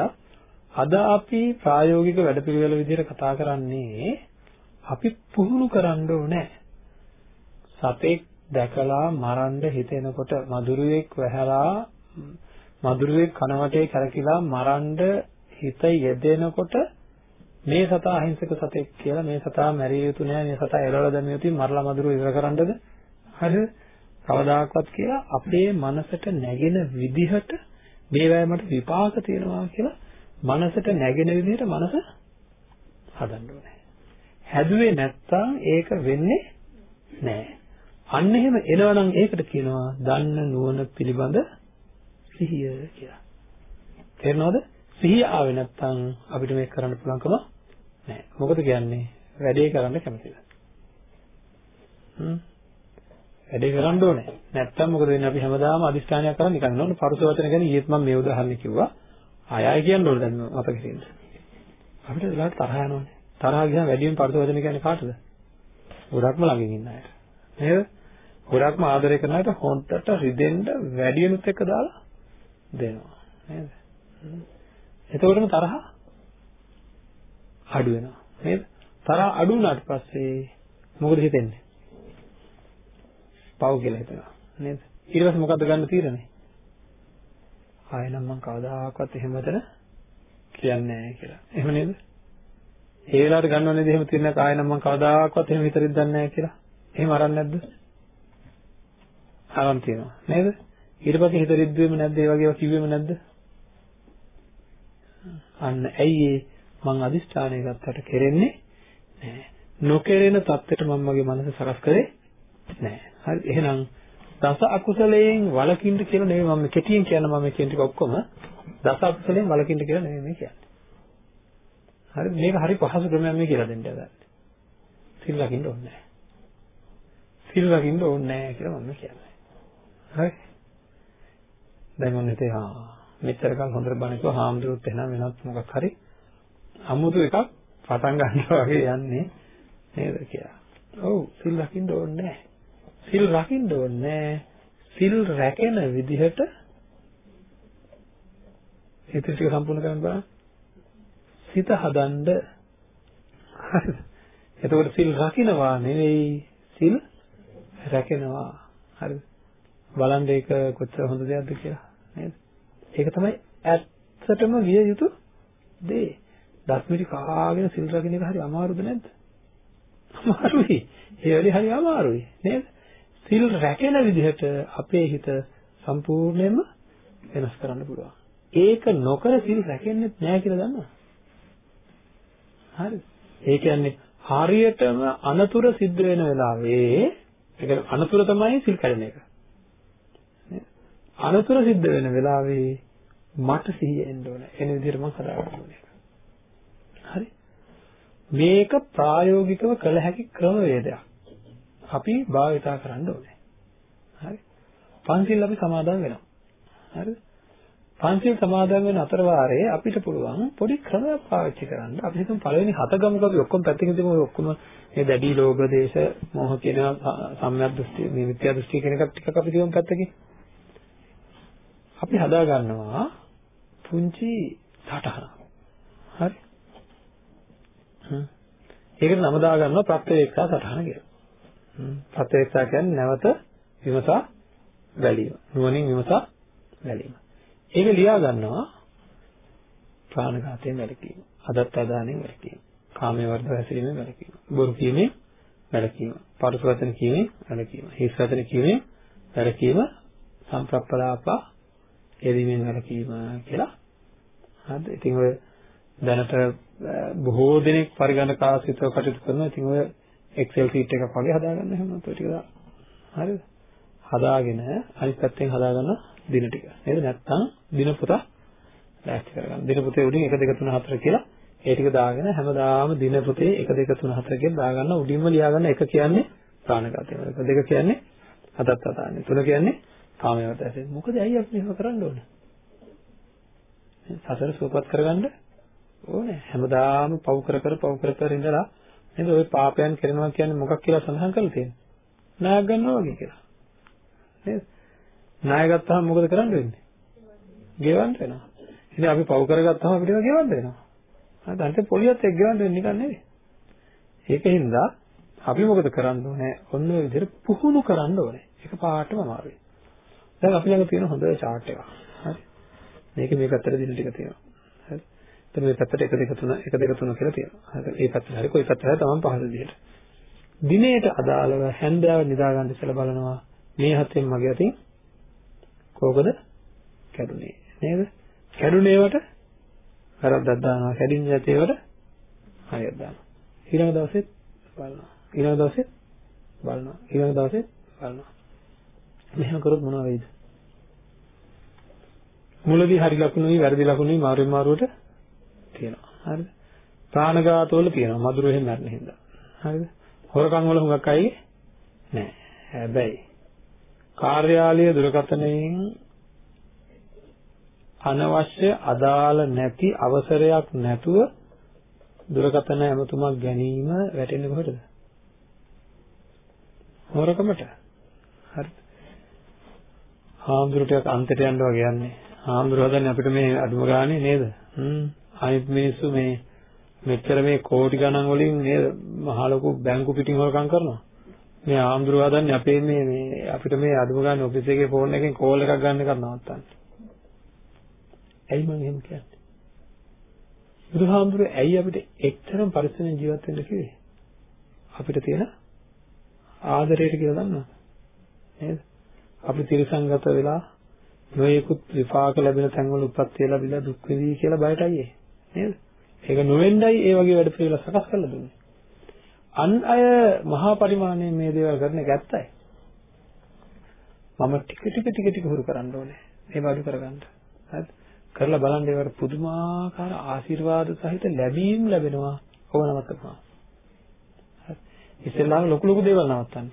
අද අපි ප්‍රායෝගික වැඩපිළිවෙල විදිහට කතා කරන්නේ අපි පුහුණු කරන්න ඕනේ. සතෙක් දැකලා මරන්න හිතෙනකොට මදුරුවෙක් වැහැලා මදුරුවෙක් කනවටේ කරකිලා මරන්න හිත යෙදෙනකොට මේ සතා අහිංසක සතෙක් කියලා මේ සතා මැරිය යුතු නෑ මේ සතා එළවලා දැමිය යුතුයි මරලා මදුරුව ඉවර කරන්නද? හරිද කවදාකවත් කියලා අපේ මනසට නැගෙන විදිහට මේ වෑයමට විපාක තියෙනවා කියලා මනසට නැගෙන විදිහට මනස හදන්න ඕනේ. හැදුවේ නැත්තම් ඒක වෙන්නේ නෑ. අන්න එහෙම එනවනම් ඒකට කියනවා දන්න නුවණ පිළිබඳ සිහිය කියලා. තේරෙනවද? සිහිය ආවේ නැත්නම් අපිට මේක කරන්න පුළුවන්කම නැහැ. මොකද කියන්නේ? වැඩේ කරන්න කැමතිද? හ්ම්. වැඩේ කරන්න ඕනේ. නැත්තම් මොකද වෙන්නේ? අපි හැමදාම අදිස්ථානයක් කරන් නිකන් නෝන පරුස වචන ගැන ඊයේත් මම මේ උදාහරණ කිව්වා. ආය ආය කියන්න ඕනේ දැන් මතක තියෙන්න. අපිට ඒලාට තරහ යනවනේ. තරහ ගියාම වැඩියෙන් පරුස වචන කියන්නේ කාටද? ගොඩක්ම ළඟින් ඉන්න අයට. නේද? ගොඩක්ම ආදරය කරන අයට හොන්ටට රිදෙන්න වැඩියෙනුත් එක දාලා දෙනවා. නේද? එතකොටම තරහ අඩු වෙනවා නේද? තරහ අඩු වුණාට පස්සේ මොකද හිතෙන්නේ? පව් කියලා හිතනවා නේද? ඊට පස්සේ මොකද්ද ගන්න තීරණේ? ආයෙ නම් මම කවදාකවත් එහෙම හිතන කියන්නේ නැහැ කියලා. එහෙම නේද? ඒ වෙලාවට ගන්නව නේද එහෙම තීරණයක් ආයෙ නම් මම කවදාකවත් එහෙම හිතරින් දන්නේ නැහැ කියලා. එහෙම අරන් නැද්ද? අරන් තියෙනවා නේද? ඊට පස්සේ හිත රිද්දුවෙම නැද්ද? ඒ වගේ ඒවා කිව්වෙම නැද්ද? අන්න ඇයි ඒ මං අදිෂ්ඨානය ගත්තට කෙරෙන්නේ නැහැ. නොකෙරෙන தත්ත්වයට මම මගේ මනස සකස් කරේ නැහැ. හරි එහෙනම් දස අකුසලයෙන් වළකින්න කියලා නෙමෙයි මම කෙටියෙන් කියන මම කියන ටික ඔක්කොම දස අකුසලයෙන් වළකින්න කියලා නෙමෙයි මේ කියන්නේ. හරි මේක හරි පහසු ක්‍රමයක් මේ කියලා දෙන්න හදන්නේ. සිල් ලකින්න ඕනේ නැහැ. සිල් ලකින්න ඕනේ නැහැ කියලා මම කියන්නේ. හරි. දැන් මම හිතේ ආ මෙච්චර කල් හොඳට බණ කිව්වා හාමුදුරුවොත් එහෙනම් වෙනත් මොකක් හරි අමුතු එකක් පටන් ගන්නවා වගේ යන්නේ නේද කියලා. ඔව් සිල් රකින්න ඕනේ නැහැ. සිල් රකින්න ඕනේ නැහැ. සිල් රැකෙන විදිහට හිත ටික සම්පූර්ණ කරන්න බලන්න. සිත හදන්න හරිද? එතකොට සිල් රකින්නවා නෙවෙයි සිල් රැකෙනවා. හරිද? බලන්න ඒක කොච්චර හොඳ දෙයක්ද කියලා නේද? ඒක තමයි ඇත්තටම විය යුතු දේ. දස්මිටි කාගෙන සිල් රකින්න එක හරි අමාරුද නැද්ද? අමාරුයි. ඒ වැඩි හරි අමාරුයි නේද? සිල් රැකෙන විදිහට අපේ හිත සම්පූර්ණයෙන්ම වෙනස් කරන්න පුළුවන්. ඒක නොකර සිල් රැකෙන්නේ නැහැ කියලා දන්නවා. හරි. ඒ කියන්නේ හරියටම අනතුරු සිද්ධ වෙන වෙලාවේ ඒ කියන්නේ අනතුරු තමයි සිල් කැඩෙන එක. අනතුරු සිද්ධ වෙන වෙලාවේ මට සිහිය එන්න ඕන. එන විදිහට මම හදාගන්න ඕනේ. හරි. මේක ප්‍රායෝගිකව කළ හැකි ක්‍රමවේදයක්. අපි භාවිතා කරන්න ඕනේ. හරි. පන්සිල් අපි සමාදන් වෙනවා. හරිද? පන්සිල් සමාදන් වෙන අතර වාරයේ අපිට පුළුවන් පොඩි ක්‍රමයක් පාවිච්චි කරන්න. අපි හිතමු පළවෙනි හත ගමුක අපි ඔක්කොම පැත්තකින් තියමු ඔක්කොම මේ දැඩි ලෝභ දේශ මොහ කියන සම්‍යක් දෘෂ්ටි මේ මිත්‍යා දෘෂ්ටි කියන එක ටිකක් අපි තියමු පැත්තකින්. අපි හදා ගන්නවා පුංචි සටහනක්. හරි? හ්ම්. ඒකට නම දා ගන්නවා ප්‍රත්‍යවේක්ෂා සටහන කියලා. හ්ම්. ප්‍රත්‍යවේක්ෂා කියන්නේ නැවත විමසා බැලීම. නුවණින් විමසා බැලීම. ඒක ලියා ගන්නවා ප්‍රාණඝාතයෙන් වැළකීම, අදත් අදානෙන් වැළකීම, කාමයේ වර්ධව හැසිරීමෙන් වැළකීම, බොරු කීමෙන් වැළකීම, පරුස වචන කීමෙන් වැළකීම, හිස් වචන කීමෙන් වැළකීම, සම්ප්‍රප්පලාපා යෙදීමෙන් වැළකීම කියලා. හරිද? ඉතින් ඔය දැනට බොහෝ දෙනෙක් පරිගණකාසිතව කටයුතු කරනවා. ඉතින් ඔය Excel sheet එකක් වගේ හදාගන්න හැම ඔය ටික හරිද? හදාගෙන අනිත් පැත්තෙන් හදාගන්න දින ටික. නේද? නැත්තම් දින පොත ලෑස්ති කරගන්න. දින පොතේ උඩින් 1 2 3 4 කියලා ඒ ටික දාගෙන හැමදාම දින පොතේ 1 2 3 4 කියලා දාගන්න උඩින්ම ලියාගන්න එක කියන්නේ ප්‍රාණඝාතය. එක දෙක කියන්නේ අදත් අදාන්නේ. තුන කියන්නේ කාමයට ඇසෙන. මොකද ඇයි අපි මේක කරන්න ඕනේ? සසර සුවපත් කරගන්න ඕනේ. හැමදාම පව් කර කර පව් කර කර ඉඳලා නේද ওই පාපයන් කරනවා කියන්නේ මොකක් කියලා සඳහන් කරලා තියෙන්නේ. නායක ගන්නවා වගේ කියලා. නේද? ණය ගත්තාම මොකද කරන්න වෙන්නේ? ගෙවන්න වෙනවා. ඉතින් අපි පව් කරගත්තාම අපිට ඒක ගෙවන්න වෙනවා. හරිද? අනිත් පොලියත් එක්ක ගෙවන්න වෙන්නේ නිකන් නෙවෙයි. ඒකින්ද අපි මොකද කරන්න ඕනේ? ඔන්න ඔය විදිහට පුහුණු කරන්න ඕනේ. ඒක පාටම අමාරුයි. දැන් අපි ළඟ තියෙන හොඳ chart එකක්. හරි. මේක මේ පැත්තට දින ටික තියෙනවා. හරි. එතන මේ පැත්තට 1 2 3 1 2 3 කියලා තියෙනවා. හරි. මේ පැත්තට හරි කොයි පැත්තට හරි තමන් පහළ විදිහට. දිනේට අදාළව හැන්දෑව නිදා ගන්න ඉස්සෙල්ලා බලනවා මේ හතෙන් මගේ අතින් කෝකද කැඩුනේ නේද? කැඩුනේවට වැරද්දක් දානවා. කැඩින්න යතේවට හරියක් දානවා. ඊළඟ දවසෙත් බලනවා. ඊළඟ දවසෙත් බලනවා. ඊළඟ දවසෙත් බලනවා. මෙහෙම කරොත් මොනවා වෙයිද? මුලදී හරි ලකුණුයි වැරදි ලකුණුයි මාරු මාරුවට තියෙනවා. හරිද? ප්‍රාණඝාතවල තියෙනවා. මధుර එහෙම මරණ හින්දා. හරිද? හොරකම් වල හුඟක් අය නෑ. හැබැයි කාර්යාලීය දුරකථනයෙන් අනවශ්‍ය අදාළ නැති අවසරයක් නැතුව දුරකථන ඇමතුමක් ගැනීම වැටෙන්නේ කොහෙටද? හොරකමට. හරි. හාමුදුරු ටිකක් අන්තයට යන්න වගේ යන්නේ. හාමුදුරු හදන්නේ අපිට මේ අඩුම ගානේ නේද? හ්ම්. අනිත් මිනිස්සු මේ මෙච්චර මේ කෝටි ගණන් වලින් නේද මහ ලොකු බැංකු පිටින් හොරකම් කරනවා. මේ ආම්දුරවා දන්නේ අපේ මේ මේ අපිට මේ අදුම ගන්න ඔෆිස් එකේ ෆෝන් එකෙන් කෝල් එකක් ගන්න එකක් නවත්තන්න. ඇයි මම එහෙම කියන්නේ? බුදුහාමුදුරුවෝ ඇයි අපිට එච්චරම පරිස්සමෙන් ජීවත් වෙන්න කිව්වේ? අපිට තියෙන ආදරයට කියලා දන්නවද? නේද? අපි තිරසංගත වෙලා නොයෙකුත් විපාක ලැබෙන තැන්වල උපත්ති ලැබිලා දුක් විඳී කියලා බයට අයියේ. නේද? ඒක නොවෙන්නයි ඒ වගේ වැඩ පිළිවෙල සකස් කරලා දුන්නේ. අන් අය මහා පරිමාණයෙන් මේ දේවල් කරන එක ඇත්තයි. මම ටික ටික ටික ටික හුරු කරන්න ඕනේ. ඒව අඩු කරගන්න. හරිද? කරලා බලන්න ඒවට පුදුමාකාර ආශිර්වාද සහිත ලැබීම් ලැබෙනවා. ඕව නවත්තපුවා. හරි. ඉස්සෙල්ලාම ලොකු ලොකු දේවල් නවත්තන්න.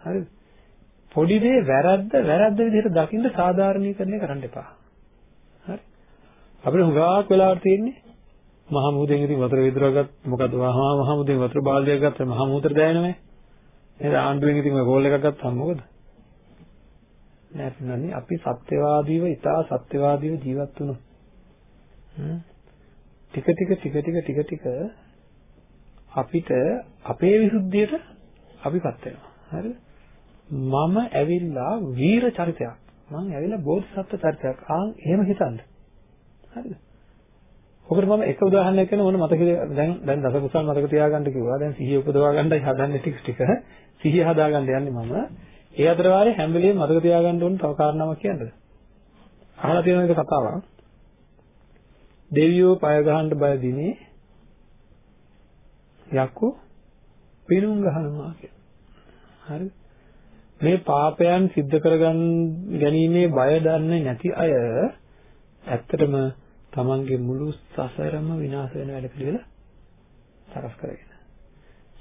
හරිද? පොඩි දේ වැරද්ද වැරද්ද විදිහට දකින්න සාධාරණීකරණය කරන්න එපා. හරි. අපිට හුඟක් වෙලාවට තියෙන්නේ මහා මුහුදෙන් ඉතින් වතුර විදුරගත් මොකද මහා මහා මුහුදෙන් වතුර බාල්දියක් ගත්තා මහා මුහුදට දැනෙන්නේ නේද? ආණ්ඩුවෙන් ඉතින් ඔය ගෝල් එකක් ගත්තාම මොකද? නැත්නම් අපි සත්‍යවාදීව ඉතා සත්‍යවාදීව ජීවත් වුණොත්. ටික ටික ටික ටික ටික ටික අපිට අපේ විසුද්ධියට අපිපත් වෙනවා. හරිද? මම ඇවිල්ලා වීර චරිතයක්. මම ඇවිල්ලා බෝධිසත්ව චරිතයක්. ආන් එහෙම හිතන්න. හරිද? ඔකට මම එක උදාහරණයක් කියන මොන මතකද දැන් දැන් දස කුසල් මතක තියාගන්න කිව්වා. දැන් සිහිය උපදවා ගන්නයි හදන්නේ ටික ටික. සිහිය හදාගන්න යන්නේ මම. ඒ අතර වාරේ හැම වෙලෙම මතක තියාගන්න ඕන තව කාරණාවක් කියන්නද? අහලා තියෙන එක කතාවක්. දෙවියෝ පය ගහන්න බය දිනේ යක්කු පිනුම් ගහනවා කියලා. හරිද? මේ පාපයන් සිද්ධ කරගන්න ගැනීමේ බය දන්නේ නැති අය ඇත්තටම තමන්ගේ මුළු සසරම විනාශ වෙන වැඩ පිළිවෙල සකස් කරගෙන.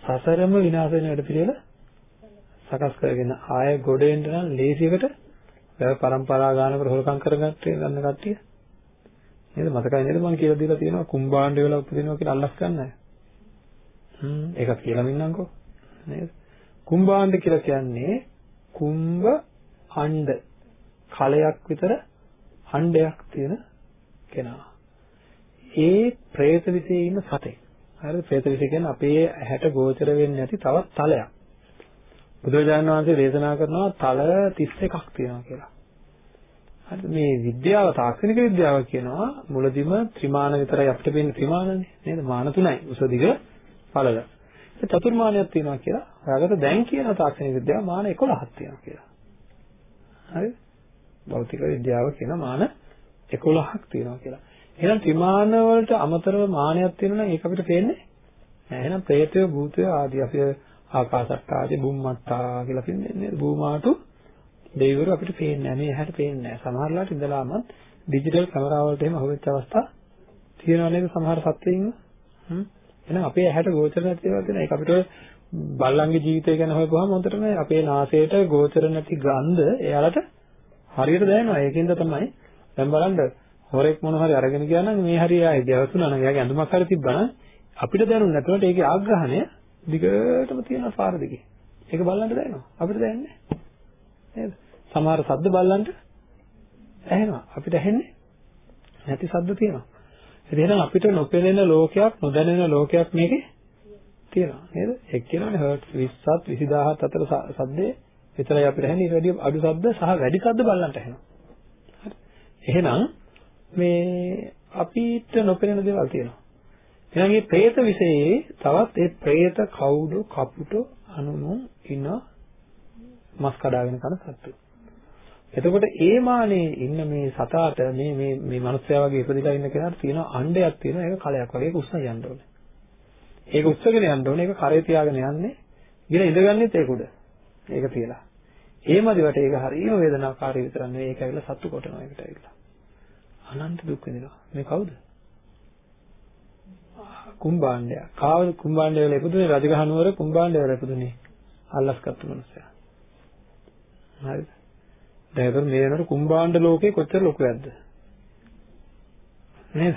සසරම විනාශ වෙන වැඩ පිළිවෙල සකස් කරගෙන ආය ගොඩ එන්න නම් ලේසියකට වැව પરම්පරා ගානකට හොරකම් කරගත්තේ ගන්න කට්ටිය. නේද මතකයි නේද මම කියලා දීලා තියෙනවා කුම්බාණ්ඩ වෙලා උපදිනවා කියලා අල්ලස් ගන්න අය. හ්ම් ඒක කියලා මින්නම්කෝ. නේද? කුම්බාණ්ඩ කියලා කියන්නේ කුම්භ අණ්ඩ කලයක් විතර අණ්ඩයක් තියෙන කෙනා. ඒ പ്രേත විසේ ඉන්න සතෙක්. හරිද? പ്രേත විසේ කියන්නේ අපේ ඇහැට ගෝචර වෙන්නේ නැති තවත් තලයක්. බුදුරජාණන් වහන්සේ දේශනා කරනවා තල 31ක් තියෙනවා කියලා. හරිද? මේ විද්‍යාව තාක්ෂණික විද්‍යාව කියනවා මුලදිම ත්‍රිමාන විතරයි අපිට වෙන්නේ ත්‍රිමානනේ. නේද? මාන තුනයි. උස දිග පළල. චතුර්මානයක් තියෙනවා කියලා ඔයාලට දැන් කියන තාක්ෂණික විද්‍යාව මාන 11ක් තියෙනවා කියලා. හරි? භෞතික විද්‍යාව කියන මාන 11ක් තියෙනවා කියලා. එහෙනම් ත්‍රිමාන වලට අමතරව මානයක් තියෙනවා නම් ඒක අපිට පේන්නේ නැහැ. එහෙනම් പ്രേතය භූතය ආදී අපි ආකාශට්ටාදී බුම්මට්ටා කියලා පින්නේ නේද? භූමාටු දෙවිවරු අපිට පේන්නේ නැහැ. මේ ඇහැට පේන්නේ නැහැ. සමහරලාට ඉඳලාම ඩිජිටල් කැමරා වලට එහෙම අහුවෙච්ච අවස්ථා තියෙනවා නේද සමහර සත්ත්වයින්? හ්ම්. එහෙනම් අපේ ඇහැට ගෝචර නැති ඒවා තියෙන. ඒක අපිට බල්ලන්ගේ ජීවිතය ගැන හොයපුවාම හොඳටම අපේ නාසයට ගෝචර නැති ගන්ධ එයාලට හරියට දැනෙනවා. ඒකෙන්ද තමයි දැන් බලන්න හොරෙක් මොන හරි අරගෙන ගියා නම් මේ හරිය ආයේ ගැවතුණා නම් එයාගේ ඇඳුමක් හරි තිබ්බා නම් අපිට දැනුනේ නැතුවට ඒකේ ආග්‍රහණය දිගටම තියෙන පාර දිගේ. ඒක බලන්න දැනෙනවා. අපිට දැනෙන්නේ නේද? සමහර ශබ්ද බලන්න ඇහෙනවා. අපිට ඇහෙන්නේ නැති ශබ්ද තියෙනවා. එහෙනම් අපිට නොපෙනෙන ලෝකයක්, නොදැනෙන ලෝකයක් මේකේ තියෙනවා නේද? එක් කියනවානේ හර්ට්ස් 20ත් 20000ත් අතර ශබ්දේ විතරයි අපිට ඇහෙන්නේ. ඊට වැඩිය අඩු ශබ්ද සහ වැඩි ශබ්ද බලන්නට ඇහෙනවා. එහෙනම් මේ අපිට නොපෙනෙන දේවල් තියෙනවා. එහෙනම් මේ പ്രേත વિશે තවත් ඒ പ്രേත කවුද කපුට අනුනු ඉන මස් කඩාගෙන කන සත්තු. එතකොට ඒ මානේ ඉන්න මේ සතාට මේ මේ මේ මිනිස්සයා වගේ ඉපදිලා ඉන්න කෙනාට තියෙන අණ්ඩයක් තියෙන ඒක කලයක් වගේ උස්සන යන්න ඕනේ. ඒක උස්සගෙන යන්න ඕනේ ඒක කරේ තියාගෙන යන්නේ. ගින ඉඳගන්නෙත් ඒක උඩ. ඒක තියලා. ඒ මදිවට ඒක හරියම වේදනාකාරී විතරක් නෙවෙයි ඒක ඇවිල්ලා සතු කොටනවා ඒකට ඇවිල්ලා. අනන්ත දුක් විඳිනවා. මේ කවුද? කුම්බාණ්ඩය. කාවද කුම්බාණ්ඩය වල ඉපදුනේ රජගහ නුවර කුම්බාණ්ඩය වල ඉපදුනේ. අල්ලස්කත්තු මනුස්සයා. හරිද? දැන් ඒක මේ වෙනකොට කුම්බාණ්ඩ ලෝකේ කොච්චර ලොකුයක්ද? නේද?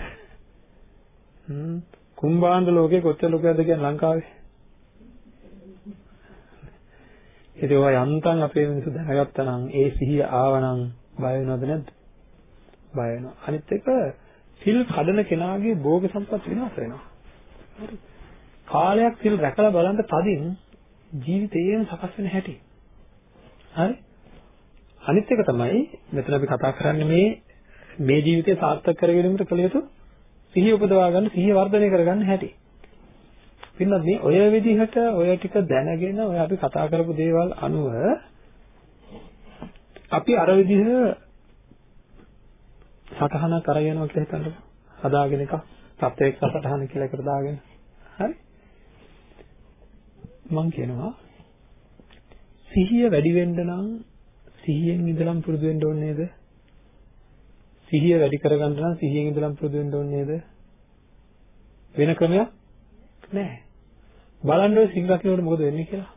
හ්ම් කුම්බාණ්ඩ ලෝකේ කොච්චර ලොකුයක්ද කියන්නේ ලංකාවේ? ඉතින් ඔය යන්තම් අපේ මිනිස්සු දැනගත්තා නම් ඒ සිහිය ආවනම් බය වෙනවද නැද්ද? බය වෙනවා. අනිත් එක සිල් කඩන කෙනාගේ භෝග සම්පත් විනාශ වෙනවා. හරි. කාලයක් සිල් රැකලා බලන්න තදින් ජීවිතේම සකස් වෙන හැටි. හරි. අනිත් එක තමයි මෙතන අපි කතා කරන්නේ මේ මේ ජීවිතය සාර්ථක කරගැනීමට කළ යුතු සිහිය උපදවා ගන්න සිහිය වර්ධනය කරගන්න හැටි. පින්නත් මේ ඔය විදිහට ඔය ටික දැනගෙන ඔය අපි කතා කරපු දේවල් අනුව අපි අර විදිහ සටහනක් අරගෙනවා කියලා හිතන්නකො. හදාගෙන එක ප්‍රත්‍යක්ෂ සටහන කියලා එකට දාගෙන. හරි? මම කියනවා සිහිය වැඩි වෙන්න නම් සිහියෙන් ඉඳලම් පුරුදු වෙන්න ඕනේ නේද? සිහිය වැඩි කරගන්න නම් සිහියෙන් ඉඳලම් පුරුදු වෙන්න ඕනේ නේද? වෙන ක්‍රමයක් නැහැ. බලන්න ඔය සිල් රකින්නකොට මොකද වෙන්නේ කියලා.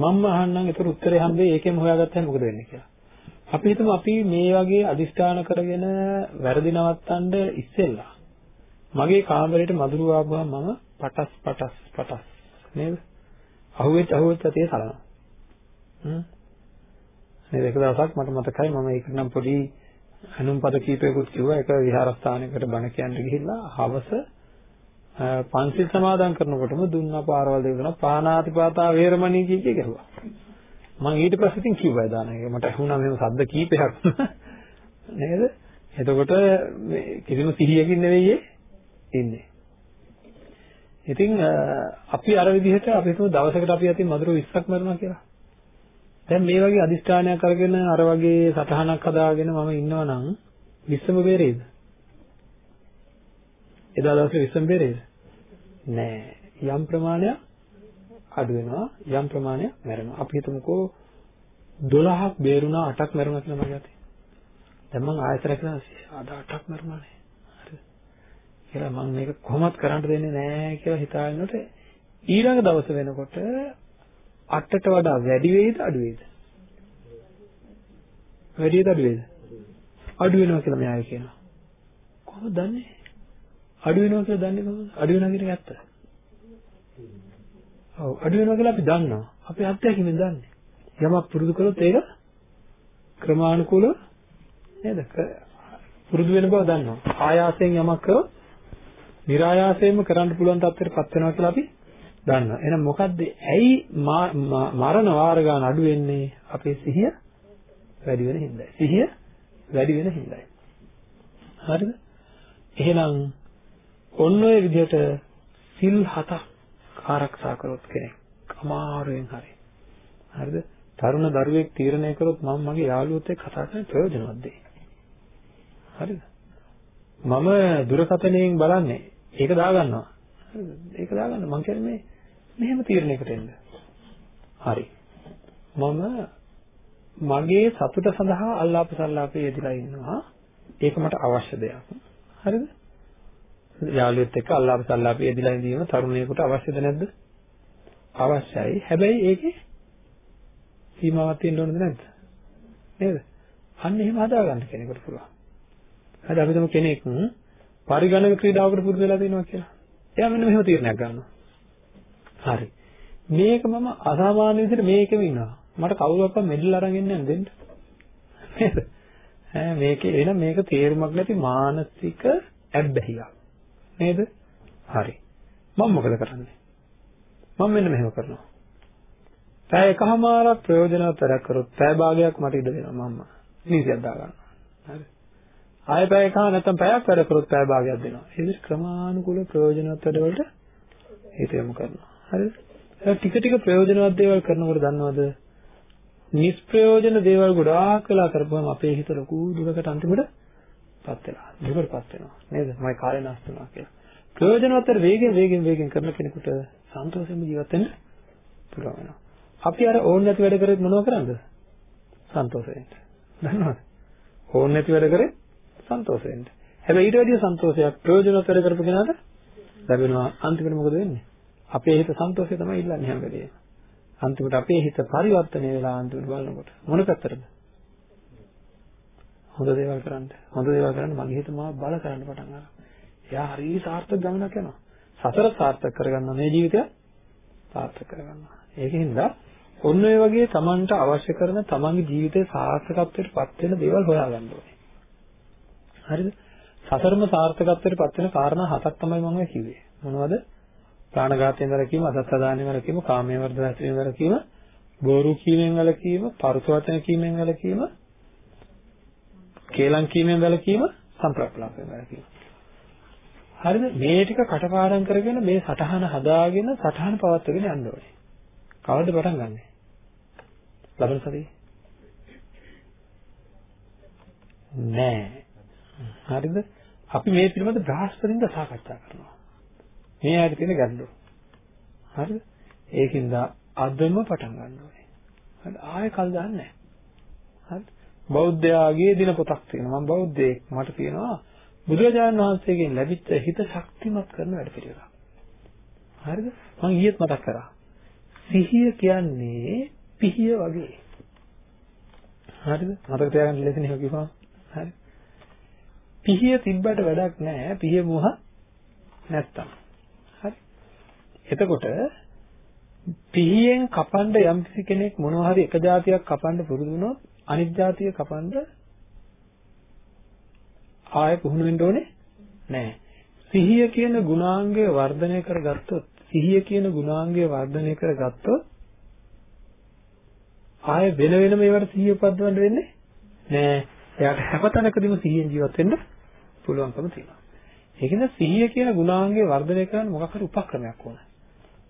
මම අහන්නම් ඒතර උත්තරේ හම්බෙයි ඒකෙම හොයාගත්තාම මොකද වෙන්නේ කියලා. අපි හිතමු අපි මේ වගේ අදිෂ්ඨාන කරගෙන වැරදි නවත්තන්න ඉස්සෙල්ලා මගේ කාමරේට මధుර ආවම මම පටස් පටස් පටස් නේද? අහුවෙච්ච අහුවෙච්ච තේ සලනවා. හ්ම්. නේද එක දවසක් මට මතකයි මම ඒකට නම් පොඩි අනුම් පද කීපයකුත් කිව්වා ඒක විහාරස්ථානයකට බණ කියන්න ගිහිල්ලා හවස පන්සිල් සමාදන් කරනකොටම දුන්නා පාරවල් දෙක දෙනා පානාතිපාතා වේරමණී කිය කිය ගැහුවා. මම ඊට පස්සේ ඉතින් කිව්වා දාන එක මට ඇහුණා මෙහෙම සද්ද කීපයක් නේද? එතකොට මේ කිසිම සිහියකින් නෙවෙයි ඉන්නේ. ඉතින් අපි අර විදිහට අපි හිතමු දවසකට අපි අතින් මధుර 20ක් මරනවා කියලා. දැන් මේ වගේ අදිෂ්ඨානයක් අරගෙන අර වගේ සටහනක් හදාගෙන මම ඉන්නවා නම් 20ම බේරෙයිද? එදා දවසේ 20ම බේරෙයිද? නෑ. යම් ප්‍රමාණයක් අඩු වෙනවා යම් ප්‍රමාණයක් මැරෙනවා. අපි හිතමුකෝ 12ක් බේරුණා 8ක් මැරුණා කියලා මගේ අතේ. දැන් මම ආයතන කරනවා අද 8ක් මැරුණානේ. හරිද? කියලා මම මේක කොහොමත් කරන්න දෙන්නේ නැහැ කියලා හිතාගෙනට ඊළඟ දවස වෙනකොට 8ට වඩා වැඩි වෙයිද අඩු වෙයිද? වැඩිද අඩු වෙයිද? අඩු වෙනවා කියලා මෙයා කියනවා. කොහොමද දන්නේ? අඩු වෙනවා කියලා දන්නේ කොහොමද? අඩු වෙනවා කියන එක ඇත්ත. ඔව් අඩු වෙනවා කියලා අපි දන්නවා. අපි අත්දැකීමෙන් දන්නේ. යමක් පුරුදු කළොත් ඒක ක්‍රමානුකූලව නේද? පුරුදු වෙන බව දන්නවා. ආයාසයෙන් යමක් කරොත් નિરાයාසයෙන්ම කරන්න පුළුවන් තත්ත්වයකට පත් වෙනවා කියලා අපි දන්නවා. එහෙනම් මොකද්ද? ඇයි මරණ වාර ගන්න අඩු වෙන්නේ? අපේ සිහිය වැඩි වෙන හින්දායි. සිහිය වැඩි වෙන හින්දායි. හරිද? එහෙනම් ඔන්න ඔය විදිහට සිල් හතක් ආරක්ෂා කරොත් කෙනෙක් අමාරුවෙන් හරි. හරිද? තරුණ දරුවෙක් තීරණය කරොත් මම මගේ යාළුවොත් එක්ක කතා කරන්න ප්‍රයෝජනවත් දෙයි. හරිද? මම දුරකථනයෙන් බලන්නේ ඒක දාගන්නවා. හරිද? ඒක දාගන්න මම කියන්නේ මේ මෙහෙම තීරණයකට එන්න. හරි. මම මගේ සතුට සඳහා අල්ලාප සල්ලාපේ යෙදලා ඉන්නවා. ඒක මට අවශ්‍ය දෙයක්. හරිද? යාළුවෙක් එක්ක අල්ලාප සල්ලාපේ යෙදලා ඉඳීම තරුණයෙකුට අවශ්‍යද නැද්ද? අවශ්‍යයි. හැබැයි ඒකේ සීමාවක් තියෙන්න ඕනද නැද්ද? නේද? අන්න එහෙම හදාගන්න කෙනෙකුට පුළුවන්. හරි අපි තමු කෙනෙක් පරිගණක ක්‍රීඩාවකට පුරුදු වෙලා තියෙනවා කියලා. එයා මෙන්න මෙහෙම තීරණයක් ගන්නවා. හරි. මේක මම අසාමාන්‍ය විදිහට මේකෙම ඉන්නවා. මට කවුරුවක්වත් මෙඩල් අරන් එන්නේ නැන් දෙන්න. නේද? ඈ මේකේ එන මේක තේරුමක් නැති මානසික ඇබ්බැහියක්. නේද? හරි. මම මොකද කරන්නේ? මම මෙන්න මෙහෙම කරනවා. පැය එකමාරක් ප්‍රයෝජනවත් වැඩක් කරොත් පැය භාගයක් මට ඉඩ දෙනවා මම්ම. නීතියක් දාගන්නවා. හරි. ආයෙ පැය එකම නැත්නම් පැයක් වැඩ කරොත් පැය භාගයක් දෙනවා. ඒ විදිහට ක්‍රමානුකූල ප්‍රයෝජනවත් වැඩවලට හිත යොමු කරනවා. හරිද? ටික ටික ප්‍රයෝජනවත් දේවල් කරනකොට දන්නවද නිෂ්ප්‍රයෝජන දේවල් ගොඩාක් වෙලා කරපුවම අපේ හිත ලොකු දුරකට අන්තිමට පත් වෙනවා. දුරකටපත් වෙනවා. නේද? මම කාලේ නැස්ත වෙනවා කියලා. ප්‍රයෝජනවත්තර වේගෙන් වේගෙන් වේගෙන් කරන කෙනෙකුට සන්තෝෂයෙන්ම ජීවත් වෙන්න පුළුවන් වෙනවා. අපි අර ඕන් නැති වැඩ කරේත් මොනව කරන්නද? සන්තෝෂ වෙන්න. දන්නවද? ඕන් නැති වැඩ කරේ සන්තෝෂ වෙන්න. හැබැයි ඊට වැඩිය සන්තෝෂයක් ප්‍රයෝජනවත් වැඩ කරපු කෙනාට ලැබෙනවා. අන්තිමට මොකද වෙන්නේ? අපේ හිත සන්තෝෂය තමයි ඉල්ලන්නේ හැම වෙලේම. අන්තිමට අපේ හිත පරිවර්තනය වෙලා අන්තිමට බලනකොට මොන පැත්තටද? හොඳ දේවල් කරන්න. හොඳ දේවල් කරන්න මගේ හිත මාව බල කරන්න පටන් ගන්නවා. එයා හරිය සාර්ථක ගමනක් යනවා. සසර සාර්ථක කරගන්නවා මේ ජීවිතය සාර්ථක කරගන්නවා. ඒකින්ද ඔන්න ඔය වගේ Tamanට අවශ්‍ය කරන Tamanගේ ජීවිතේ සාර්ථකත්වයට පත් වෙන දේවල් හොයාගන්න ඕනේ. හරිද? සසරම සාර්ථකත්වයට පත් වෙන කාරණා හතක් තමයි මම කිව්වේ. මොනවද? ප්‍රාණඝාතයෙන් වැළකීම, අසත්සදානෙන් වැළකීම, කාමයේ වර්ධනයෙන් වැළකීම, බොරු කීමෙන් වැළකීම, පරුස වචන කීමෙන් වැළකීම, කේලම් කීමෙන් වැළකීම, සම්ප්‍රප්ලාපයෙන් වැළකීම. හරිද? මේ ටික කටපාඩම් කරගෙන මේ සටහන හදාගෙන සටහන පවත්වගෙන යන්න ඕනේ. කවද්ද පටන් ගන්නෙ? ලබන සතියේ? නෑ. හරිද? අපි මේ පිළිබඳ බ්‍රහස්පතින්ද සාකච්ඡා කරනවා. මේ ආයත තියෙන ගැටලුව. හරිද? ඒකින්ද අදම පටන් ගන්න ඕනේ. හරි ආයෙ කල් දාන්නේ නැහැ. හරි? බෞද්ධයාගේ දින පොතක් තියෙනවා. මම බෞද්ධයෙක්. මට තියෙනවා බුදුරජාණන් වහන්සේගෙන් ලැබිච්ච හිත ශක්තිමත් කරන වැඩ පිළිවෙලක්. හරිද? මම ඊයේත් මතක් කරා. සිහිය කියන්නේ පිහිය වගේ. හරිද? මතක තියාගන්න ලෙසින් එහෙම කිව්වා. හරි. පිහිය තිබ්බට වැඩක් නැහැ. පිහිය මොහ නැත්තම්. එතකොට පිහියෙන් කපන්න යම්කිසි කෙනෙක් මොනවා හරි එක જાතියක් කපන්න පුරුදු වුණොත් අනිත් જાතිය කපන්න ආයෙ පුහුණු වෙන්න ඕනේ නැහැ. සිහිය කියන ගුණාංගය වර්ධනය කරගත්තොත් සිහිය කියන ගුණාංගය වර්ධනය කරගත්තොත් ආයෙ වෙන වෙනම ඒවට සිහිය උපද්දවන්න වෙන්නේ නෑ. එයාට හැමතැනකදීම සිහියෙන් ජීවත් වෙන්න පුළුවන්කම තියෙනවා. ඒකින්ද සිහිය කියන ගුණාංගය වර්ධනය කරන්න මොකක් හරි උපක්‍රමයක් ඕන.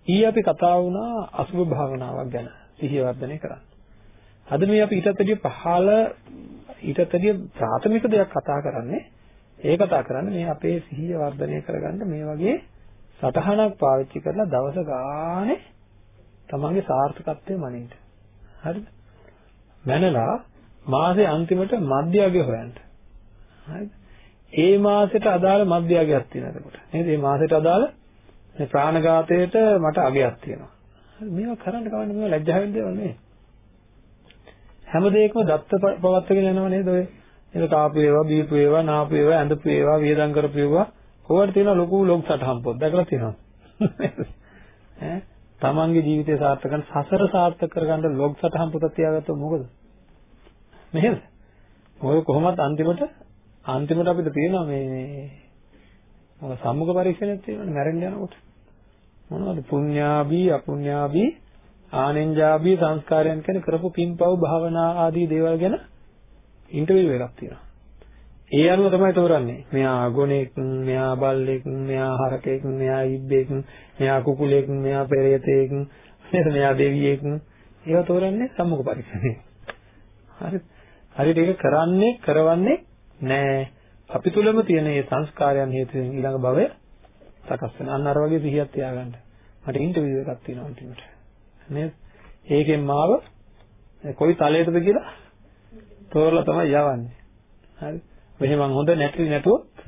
ඊයේ අපි කතා වුණා අසුභ භාවනාවක් ගැන සිහිය වර්ධනය කරන්න. අද මේ අපි ඊටත් වැඩිය පහළ ඊටත් වැඩිය ප්‍රාථමික දෙයක් කතා කරන්නේ ඒ කතා කරන්නේ මේ අපේ සිහිය වර්ධනය කරගන්න මේ වගේ සටහනක් පාවිච්චි කරලා දවස ගානේ තමන්ගේ සාර්ථකත්වය මනින්න. හරිද? මනලා මාසේ අන්තිමට මධ්‍යගය හොයන්න. හරිද? ඒ මාසෙට අදාළ මධ්‍යගයක් තියෙනවා එතකොට. නේද? මේ මාසෙට අදාළ මේ ප්‍රාණඝාතයට මට අගයක් තියෙනවා. මේවා කරන්න කවන්නේ මේවා ලැජ්ජාවෙන් දේවල් නෙවෙයි. හැම දෙයකම දත්ත පවත්වගෙන යනව නේද ඔය? ඒක කාපු ඒවා, බීපු ඒවා, නාපු ඒවා, ඇඳපු ඒවා, වියදම් කරපු ඒවා. ඕවට තියෙන ලොකු ලොග් සටහන් පොත් දැකලා තියෙනවා. ඈ තමන්ගේ ජීවිතය සාර්ථක කරගන්න සසර සාර්ථක කරගන්න ලොග් සටහන් පොතක් තියාගත්තොත් මොකද? නේද? ඔය කොහොමත් අන්තිමට අන්තිමට අපිට තියෙනවා මේ මොකද සම්මුඛ පරීක්ෂණයක් තියෙනවනේ මැරෙන්න යනකොට. මොනවද පුඤ්ඤාභී අපුඤ්ඤාභී ආනෙන්ජාභී සංස්කාරයන් කියන කරපු පින්පව් භාවනා ආදී දේවල් ගැන ඉන්ටර්විව් එකක් තියෙනවා. ඒ අනුව තමයි තෝරන්නේ. මෙයා ගොනෙක්, මෙයා බල්ලෙක්, මෙයා හරකෙක්, මෙයා ඉබ්බෙක්, මෙයා කුකුලෙක්, මෙයා පෙරේතෙක්, මෙයා දෙවියෙක්. ඒවා තෝරන්නේ සම්මුඛ පරීක්ෂණේ. හරි. හරියට ඒක කරන්නේ, කරවන්නේ නෑ. අපි තුලම තියෙන මේ සංස්කාරයන් හේතුවෙන් ඊළඟ භවය සකස් වෙන. අන්න අර වගේ සිහියක් තියාගන්න. මට ඉන්ටර්විව් එකක් තියෙනවා අන්තිමට. නේද? ඒකෙන් මාව කොයි තලයටද කියලා තෝරලා තමයි යවන්නේ. හරි. මෙහෙම මං හොඳ නැටි නැටුවොත්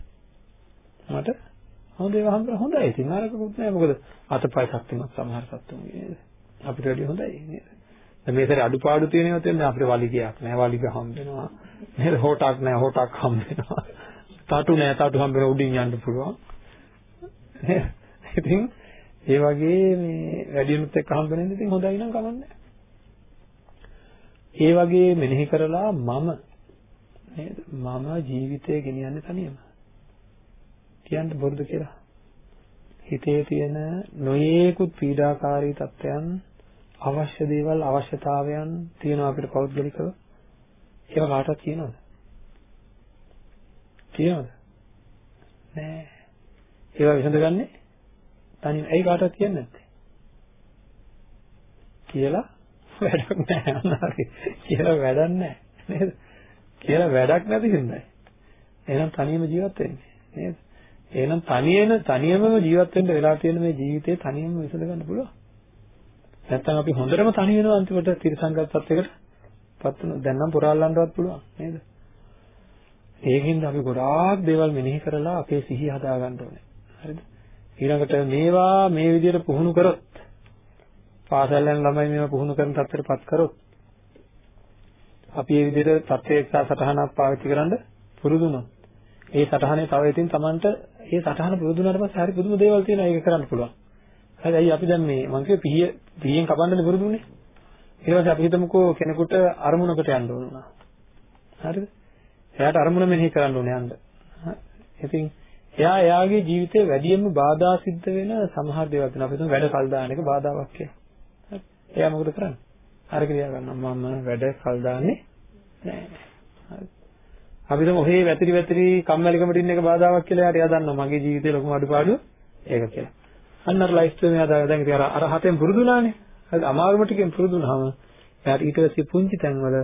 මට හොඳ ඒවා හම්බ හොඳයි. ඉතින් අරකුත් නෑ. මොකද අතපය ශක්තිමත් සමහර සත්තුන්ගේ නේද? අපිට වැඩි හොඳයි නේද? දැන් මේතරේ අඩුපාඩු තියෙනවා තියෙන්නේ අපිට වලිගයක් නෑ. වලිග හම්බ වෙනවා. නේද? හොටක් නෑ. හොටක් හම්බ වෙනවා. තටු නෑ. තටු හම්බ වෙන උඩින් යන්න පුළුවන්. ඉතින් ඒ වගේ මේ වැඩියනුත් එක්ක හම්බ වෙන ඉතින් හොඳයි නම් කමන්නේ. ඒ වගේ මෙනෙහි කරලා මම නේද? මම ජීවිතය ගෙනියන්නේ තනියම. කියන්න බොරුද කියලා. හිතේ තියෙන නොයේකුත් පීඩාකාරී තත්ත්වයන් අවශ්‍ය දේවල් අවශ්‍යතාවයන් තියෙනවා අපිට පෞද්ගලිකව. ඒවා කාටවත් කියනවද? කියනවද? නෑ. ඒවා විසඳගන්නේ තනියම. ඇයි කාටවත් කියන්නේ නැත්තේ? කියලා වැඩක් නෑ අනාරේ. කියලා වැඩක් නෑ නේද? කියලා වැඩක් නැති හින්දායි. එහෙනම් තනියම ජීවත් වෙන්නේ නේද? එහෙනම් තනියම තනියමම ජීවත් වෙන්න වෙලා තියෙන මේ ජීවිතේ තනියම විසඳ ගන්න පුළුවන්. නැත්තම් අපි හොඳටම තනි වෙනවා අන්තිමට තිරසංගත තත්යකට පත් වෙනවා. දැන් නම් පුරාල්ලන්නවත් පුළුවන් නේද? ඒකින්ද අපි ගොඩාක් දේවල් මෙනෙහි කරලා අපේ සිහිය හදා ගන්න ඕනේ. හරිද? ඊළඟට මේවා මේ විදිහට පුහුණු කරොත් පාසල් යන ළමයි මේවා පුහුණු කරන තත්ත්වයටපත් කරොත් අපි මේ විදිහට ප්‍රත්‍යක්ෂ සටහනක් පාවිච්චි කරන්න පුරුදු වුණොත් ඒ සටහනේ තව ඉතින් Tamanට ඒ සටහන පුරුදු වුණාට පස්සේ හරි පුදුම දේවල් තියෙනවා ඒක කරන්න පුළුවන්. හරි අයි අපි දැන් මේ මං කිව්වේ පිහිය පිහියෙන් කපන්නනේ පුරුදු වුණේ. ඊට පස්සේ අපි හිතමුකෝ කෙනෙකුට අරමුණකට යන්න ඕන වුණා. හරිද? එයාට අරමුණ මෙනෙහි කරන්න ඕනේ යන්න. ඉතින් එයා එයාගේ ජීවිතේ වැඩියෙන්ම බාධා සිද්ධ වෙන සමහර දේවල් තියෙනවා. අපි හිතමු වැඩ කල් දාන එක බාධාවක් කියලා. හරි. එයා මොකද කරන්නේ? අර කියලා ගන්නවා මම වැඩ කල් දාන්නේ නෑ. හරි. අපි හිතමු ඔහේ වැතිරි වැතිරි කම්මැලිකමට ඉන්න එක බාධාවක් කියලා එයාට එයා දන්නවා මගේ ජීවිතේ ලොකුම අඩුපාඩුව ඒක කියලා. අන්න අර ලයිෆ් ස්ටයිල් එයා දැන් ඉතින් අර අර හතෙන් පුරුදු වුණානේ. හරි අමාරුම ටිකෙන් පුරුදු වුණාම එයාට ඊට පස්සේ පුංචි තැන්වල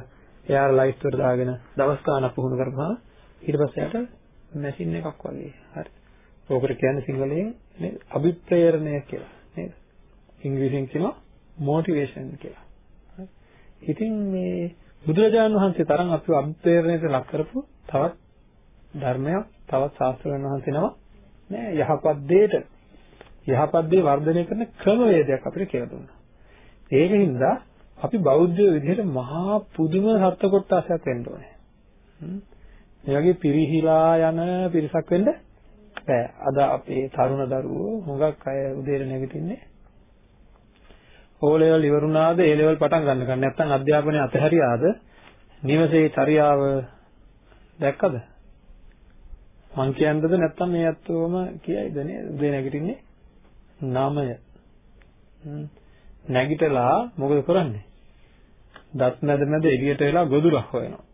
එයා ලයිෆ් ස්ටයිල් දාගෙන දවස් ගාණක් පුහුණු කරපුවා ඊට පස්සේ එයාට මැෂින් එකක් වගේ. හරි. ඕකට කියන්නේ සිංහලයෙන් නේද? අභිප්‍රේරණය කියලා නේද? ඉංග්‍රීසියෙන් කියනවා මොටිවේෂන් කියලා. ඉතින් මේ බුදුරජාණන් වහන්සේ තරම් අපිව අභිප්‍රේරණයට ලක් කරපු තවත් ධර්මයක් තවත් ශාස්ත්‍රඥ වහන්සේ නම නෑ යහපත් දෙයට යහපත් දේ වර්ධනය කරන ක්‍රමවේදයක් අපිට කියලා දුන්නා. ඒකින්ද අපි බෞද්ධ විදිහට මහා පුදුම සත්‍ය කොටසක් වෙන්න ඕනේ. මේ වගේ පිරිහිලා යන පිරිසක් වෙන්න බෑ. අද අපේ තරුණ දරුවෝ හුඟක් අය උදේට නැගිටින්නේ. ඕ ලෙවල් ඉවරුණාද ඒ ලෙවල් පටන් ගන්න ගන්න. නැත්නම් අධ්‍යාපනය අතහැරියාද? නිවසේ චර්යාව දැක්කද? මං කියන්නද නැත්නම් මේ අත්වම කියයිද නේද උදේ නැගිටින්නේ නාමය. නැගිටලා මොකද කරන්නේ? දත් මැද මැද එළියට වෙලා ගොදුරක් හොයනවා.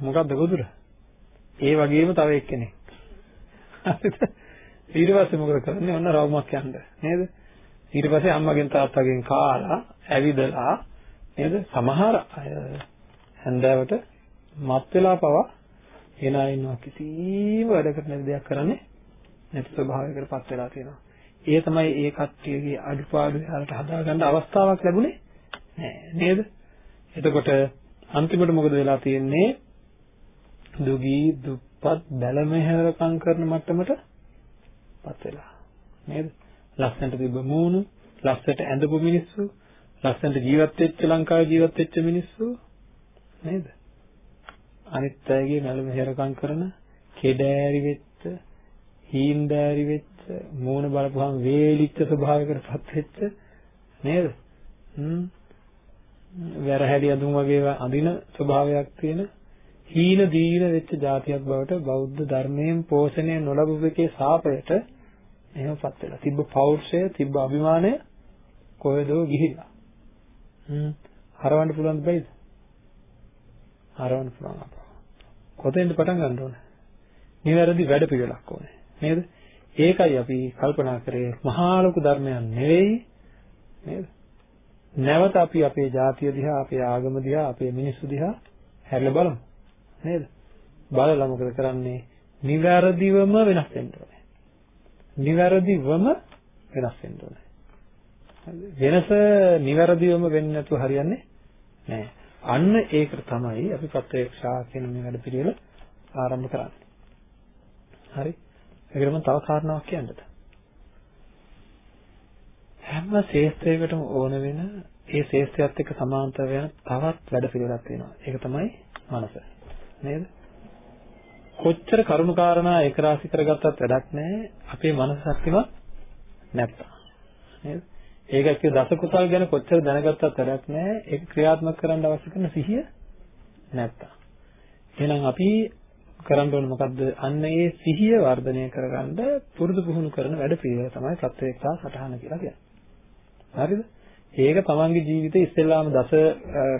මොකද්ද ගොදුර ඒ වගේම තව එක්කෙනෙක් හරිද? ඊට පස්සේ මොකද කරන්නේ? ඔන්න රවුමක් යන්න නේද? ඊට පස්සේ අම්මගෙන් තාත්තගෙන් කාලා ඇවිදලා නේද? සමහර අය හැන්දෑවට මත් වෙලා පවා එනා ඉන්නවා කිසිම වැඩකට නැති දෙයක් කරන්නේ නැති ස්වභාවයකටපත් වෙලා තියෙනවා. ඒ තමයි ඒ කට්ටියගේ අඩුපාඩු වලට හදාගන්න අවස්ථාවක් ලැබුණේ නෑ නේද? එතකොට අන්තිමට මොකද වෙලා තියෙන්නේ? දුගී දුප්පත් බැලමෙහෙරකම් කරන මට්ටමටපත් වෙලා නේද? ලස්සනට තිබ්බ මූණු, ලස්සනට ඇඳපු මිනිස්සු, ලස්සනට ජීවත් වෙච්ච ලංකාවේ ජීවත් වෙච්ච මිනිස්සු නේද? අනිත් අයගේ බැලමෙහෙරකම් කරන කෙඩෑරි වෙච්ච, හීන්දෑරි වෙච්ච, මූණ බලපුවම වේලිච්ච ස්වභාවයකටපත් වෙච්ච නේද? හ්ම් වැරහැඩි අඳුම් වගේ අඳින ස්වභාවයක් තියෙන හීන දීන වෙච්ච જાතියක් බවට බෞද්ධ ධර්මයෙන් පෝෂණය නොලබපු එකේ සාපයට එහෙමපත් වෙලා. තිබ්බ පෞරුෂය තිබ්බ අභිමානය කොහෙදෝ ගිහිල්ලා. හ්ම්. හරවන්න පුළුවන් බෑද හරවන්න පුළුවන් අපා කොතෙන්ද පටන් ගන්න ඕන? නිවැරදි වැඩ පිළිවෙලක් ඕනේ. නේද? ඒකයි අපි කල්පනා කරේ මහා ලොකු ධර්මයක් නෙවෙයි. නේද? නැවත අපි අපේ ජාතිය දිහා අපේ ආගම දිහා අපේ මිනිස්සු දිහා හැරිලා බලමු. නේද? බලලා මොකද කරන්නේ? නිවැරදිවම වෙනස් වෙන්න ඕනේ. නිවැරදිවම වෙනස් වෙන්න ඕනේ. වෙනස නිවැරදිවම වෙන්නේ නැතුව හරියන්නේ නැහැ. අන්න ඒකට තමයි අපි ප්‍රත්‍යක්ෂා කියන මේ වැඩ පිළිවෙල ආරම්භ කරන්නේ. හරි? ඒකට මම තව කාරණාවක් කියන්නද? හැම ශේෂ්ත්‍රයකටම ඕන වෙන ඒ ශේෂ්ත්‍රයත් එක්ක සමාන්තර වෙන තවත් වැඩ පිළිවෙලක් තියෙනවා. ඒක තමයි මනස. නේද? කොච්චර කරුණු කාරණා එක රාශි කරගත්තත් වැඩක් නැහැ. අපේ මනස ශක්තිමත් නැත්තම්. නේද? ඒක එක්ක දස කුසල් ගැන කොච්චර දැනගත්තත් වැඩක් නැහැ. ඒක ක්‍රියාත්මක කරන්න අවශ්‍ය කරන සිහිය නැත්තම්. එහෙනම් අපි කරන්න ඕනේ මොකද්ද? අන්න ඒ සිහිය වර්ධනය කරගන්න පුරුදු පුහුණු කරන වැඩ පිළිවෙල තමයි සත්‍යේක්ෂා සටහන කියලා කියන්නේ. හරිද? ඒක තමන්ගේ ජීවිතේ ඉස්සෙල්ලාම දස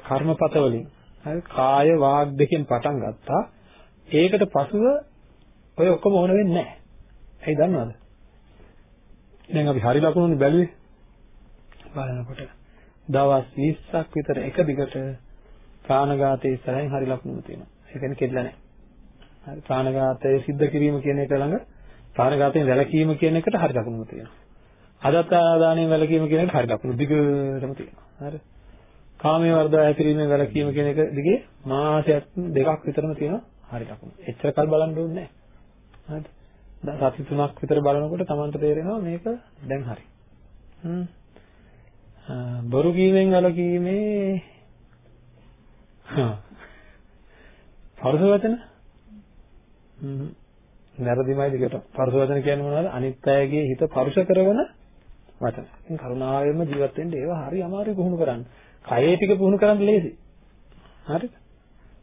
කර්මපත වලින් හරි කාය වාග් දෙකෙන් පටන් ගත්තා. ඒකට පසුව ඔය ඔක්කොම ඕන වෙන්නේ නැහැ. ඇයි දන්නවද? දැන් අපි හරි ලකුණුනේ බැලුවේ. බලනකොට දවස් 20ක් විතර එක දිගට ප්‍රාණඝාතයේ ඉස්සරහින් හරි ලකුණු තියෙනවා. ඒ කියන්නේ කෙඩලා නැහැ. හරි ප්‍රාණඝාතය සිද්ධ කිරීම කියන එක ළඟ ප්‍රාණඝාතයෙන් වැළකීම කියන එකට හරි ලකුණු තියෙනවා. අදත්තාදානයෙන් වැළකීම කියන එක හරි ලකුණු දිගටම තියෙනවා. හරි. කාමයේ වර්ධව හැසිරීමෙන් වැළකීම කියන එක දිගේ මාසයක් දෙකක් විතරම තියෙනවා. හරි ලකුණු. එච්චර කල් බලන්න ඕනේ නැහැ. හරිද? දැන් සති තුනක් විතර බලනකොට Tamanට තේරෙනවා මේක දැන් හරි. හ්ම්. බොරු කීමෙන් වැළකීමේ හා පරස වචන හ්ම්. වැරදිමයි දිගට. පරස වචන කියන්නේ මොනවද? අනිත් අයගේ හිත පරුෂ කරන වචන. ඉතින් කරුණාවෙන්ම ජීවත් වෙන්න ඒවා හරි අමාරුයි පුහුණු කරන්න. කයේ ටික පුහුණු කරන්න ලේසි. හරිද?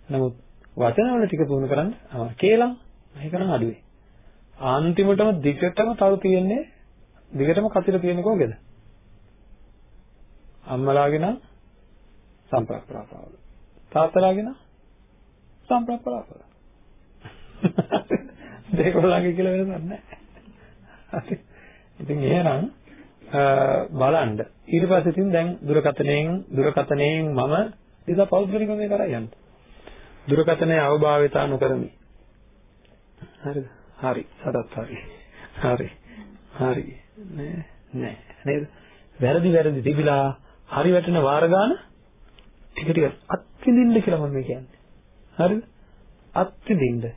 නමුත් වචන වල ටික පුහුණු කරන්න අමාරු. කේලම් මේක නම් අඩුවේ. අන්තිමටම දිගටම තව තියෙන්නේ දිගටම කතිර තියෙන්නේ කොහොමද? අම්මලාගේ නම් සම්ප්‍රප්‍රාපවල. තාත්තලාගේ නම් සම්ප්‍රප්‍රාපවල. දෙකෝලගේ කියලා වෙනසක් නැහැ. ඉතින් එහෙනම් බලන්න. ඊට පස්සේ ඉතින් දැන් දුරකථනයෙන් දුරකථනයෙන් මම ඉතින් පෞද්ගලිකව මේ කරා යන්න. දුරකථනයේ අවභාවිතා නොකරමි. හරිද? හරි. සදත් හරි. හරි. හරි. නෑ නෑ නේද? වැරදි වැරදි තිබිලා හරි වැටෙන වාර ගන්න ටික ටික අත්විඳින්න කියලා මම කියන්නේ. හරිද? අත්විඳින්න.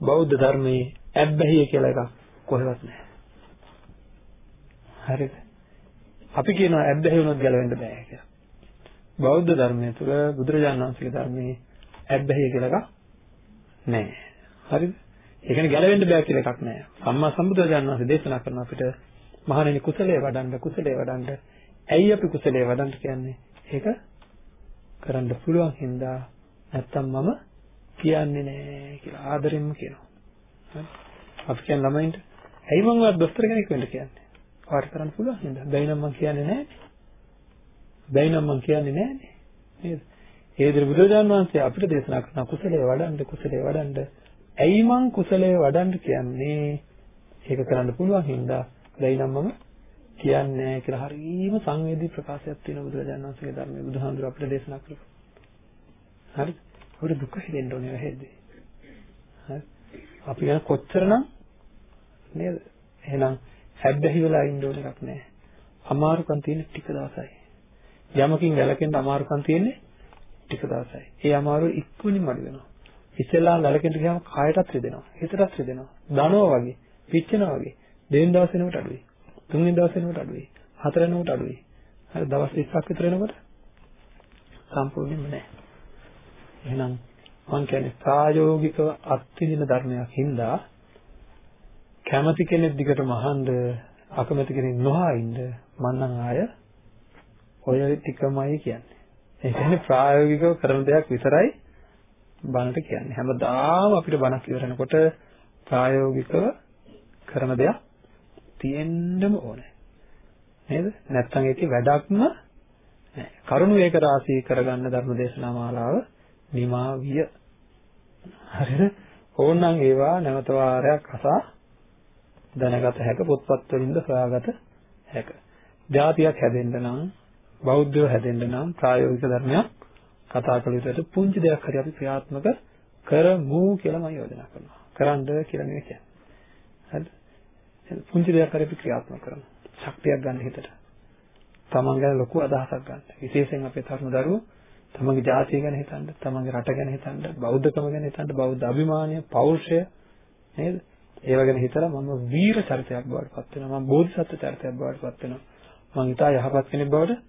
බෞද්ධ ධර්මයේ ඇබ්බැහිය කියලා එකක් කොහෙවත් නැහැ. හරිද? අපි කියනවා ඇබ්බැහි වුණොත් ගැලවෙන්න බෑ කියලා. බෞද්ධ ධර්මයේ තුල බුදුරජාණන් වහන්සේගේ ධර්මයේ ඇබ්බැහිය කියලා එකක් නැහැ. හරිද? ඒ කියන්නේ ගැලවෙන්න බෑ කියලා එකක් නැහැ. සම්මා සම්බුදුරජාණන් වහන්සේ දේශනා කරන අපිට මහණෙනි කුසලයේ වඩන්න කුසලයේ වඩන්න ඇයි අපි කුසලයේ වඩන්න කියන්නේ? ඒක කරන්න පුළුවන් හින්දා නැත්තම් මම කියන්නේ නැහැ කියලා ආදරෙන්ම කියනවා. හරි? අපි කියන ළමයින්ට ඇයි මම වත් දොස්තර කෙනෙක් වෙන්න කියන්නේ? වාට කරන්න පුළුවන් නේද? බැයි නම් මම කියන්නේ නැහැ. බැයි නම් මම කියන්නේ නැහැ නේද? ඒ විදිහට බුදුරජාණන් වහන්සේ අපිට දේශනා කරන කුසලයේ වඩන්න කුසලයේ වඩන්න ඇයි මං කුසලයේ වඩන්න කියන්නේ ඒක කරන්න පුළුවන් හින්දා දැයි නම් මම කියන්නේ නැහැ කියලා හරිම සංවේදී ප්‍රකාශයක් තියෙන බුදුරජාණන් වහන්සේගේ ධර්මයේ බුදුහාමුදුර අපිට දේශනා කරපු. හරිද? අපිට දුක හිතෙන්න ඕනේ හැදේ. හරි? අපි ගැන කොච්චරනම් නේද? එහෙනම් හැබ්බැහි වෙලා ඉන්න ඕන එකක් නැහැ. අමාරුකම් තියෙන ටික දවසයි. යමකින් වැළකෙන්න අමාරුකම් තියෙන්නේ ටික දවසයි. ඒ අමාරුව ඉක්මනින් මඩ වෙනවා. ඉස්සෙල්ලා වැළකෙන්න ගියාම කායටත් රිදෙනවා. හිතටත් රිදෙනවා. දනවා වගේ, පිච්චෙනවා වගේ. දෙවෙනි දවසේ නමට අඩුයි. තුන්වෙනි දවසේ නමට අඩුයි. හතරවෙනි නමට අඩුයි. හරි දවස් 20ක් විතර වෙනකොට සම්පූර්ණයෙන්ම නැහැ. එහෙනම් මම කියන්නේ ප්‍රායෝගිකව අත්විඳින ධර්මයක් හින්දා කැමති කෙනෙක් දිගටම අහන්න අකමැති කෙනෙක් නොහා ඉන්න මම නම් ආය ඔය ටිකමයි කියන්නේ. ඒ කියන්නේ ප්‍රායෝගිකව කරන දෙයක් විතරයි බණට කියන්නේ. හැමදාම අපිට බණක් ඉවරනකොට ප්‍රායෝගිකව කරන දෙයක් තියෙන්නම ඕනේ. නේද? නැත්තම් ඒකේ වැඩක්ම නැහැ. කරුණු ඒක රාශී කරගන්න ධර්ම දේශනා මාලාව නිමා විය. හරිද? ඕනනම් ඒවා නැවත වාරයක් අසා දැනගත හැක පොත්පත් වලින්ද හොයාගත හැක. જાතියක් හැදෙන්න නම් බෞද්ධයෝ හැදෙන්න නම් ප්‍රායෝගික ධර්මයක් කතා කළ යුතුට පුංචි දෙයක් හරි අපි ක්‍රියාත්මක කරමු කියලා මම යෝජනා කරනවා. කරන්න කියලා නෙවෙයි කියන්නේ. හරිද? පුංචි දෙයක් හරි අපි ක්‍රියාත්මක කරමු. ශක්තියක් ගන්න හිතට. තමන් ගැන ලොකු අදහසක් ගන්න. විශේෂයෙන් අපේ තරුණ දරුවෝ තමන්ගේ ජාතිය ගැන හිතන්න, තමන්ගේ රට ගැන හිතන්න, බෞද්ධකම ගැන හිතන්න, බෞද්ධ අභිමානය, පෞරුෂය නේද? ඒව ගැන හිතලා මම වීර චරිතයක් බවට පත් වෙනවා. මම බෝධිසත්ව චරිතයක් බවට පත් වෙනවා. මම ඊට යහපත් කෙනෙක් බවට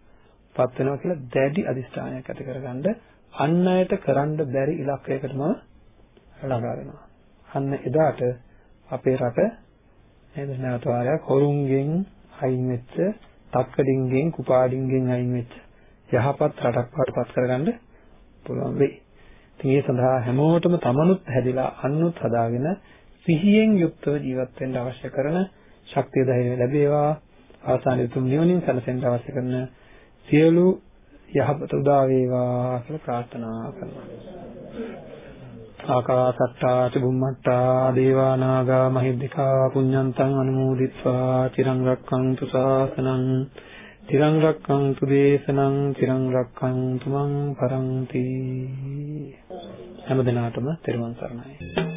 පත් වෙනවා කියලා දැඩි අදිස්ථානයක් ඇති කරගන්න අන් අයට කරන්න බැරි ඉලක්කයකට මම ළඟා වෙනවා. අන්න එදාට අපේ රට නේද නැවත වාරයක් හොරුන්ගෙන් අයින් වෙච්ච, තක්කඩින්ගෙන්, කුපාඩින්ගෙන් අයින් වෙච්ච යහපත් රටක් වඩපත් කරගන්න පුළුවන් වෙයි. ඉතින් ඒ සඳහා හැමෝටම තමනුත් හැදිලා අන්නුත් හදාගෙන සිහියෙන් යුක්තව ජීවත් වෙන්න අවශ්‍ය කරන ශක්තිය ධෛර්යය ලැබේවා. අවසානයේ උතුම් නිවනින් සැලසෙන්න අවශ්‍ය කරන සියලු යහපත උදා වේවා කියලා ප්‍රාර්ථනා කරනවා. ආකාසට්ටා චුම්මට්ටා දේවා නාග මහිද්దికා පුඤ්ඤන්තං අනුමෝදිත්වා චිරං රක්ඛන්තු ශාසනං චිරං රක්ඛන්තු දේශනං චිරං රක්ඛන්තු මං පරන්ති හැම දිනාටම තෙරුවන් සරණයි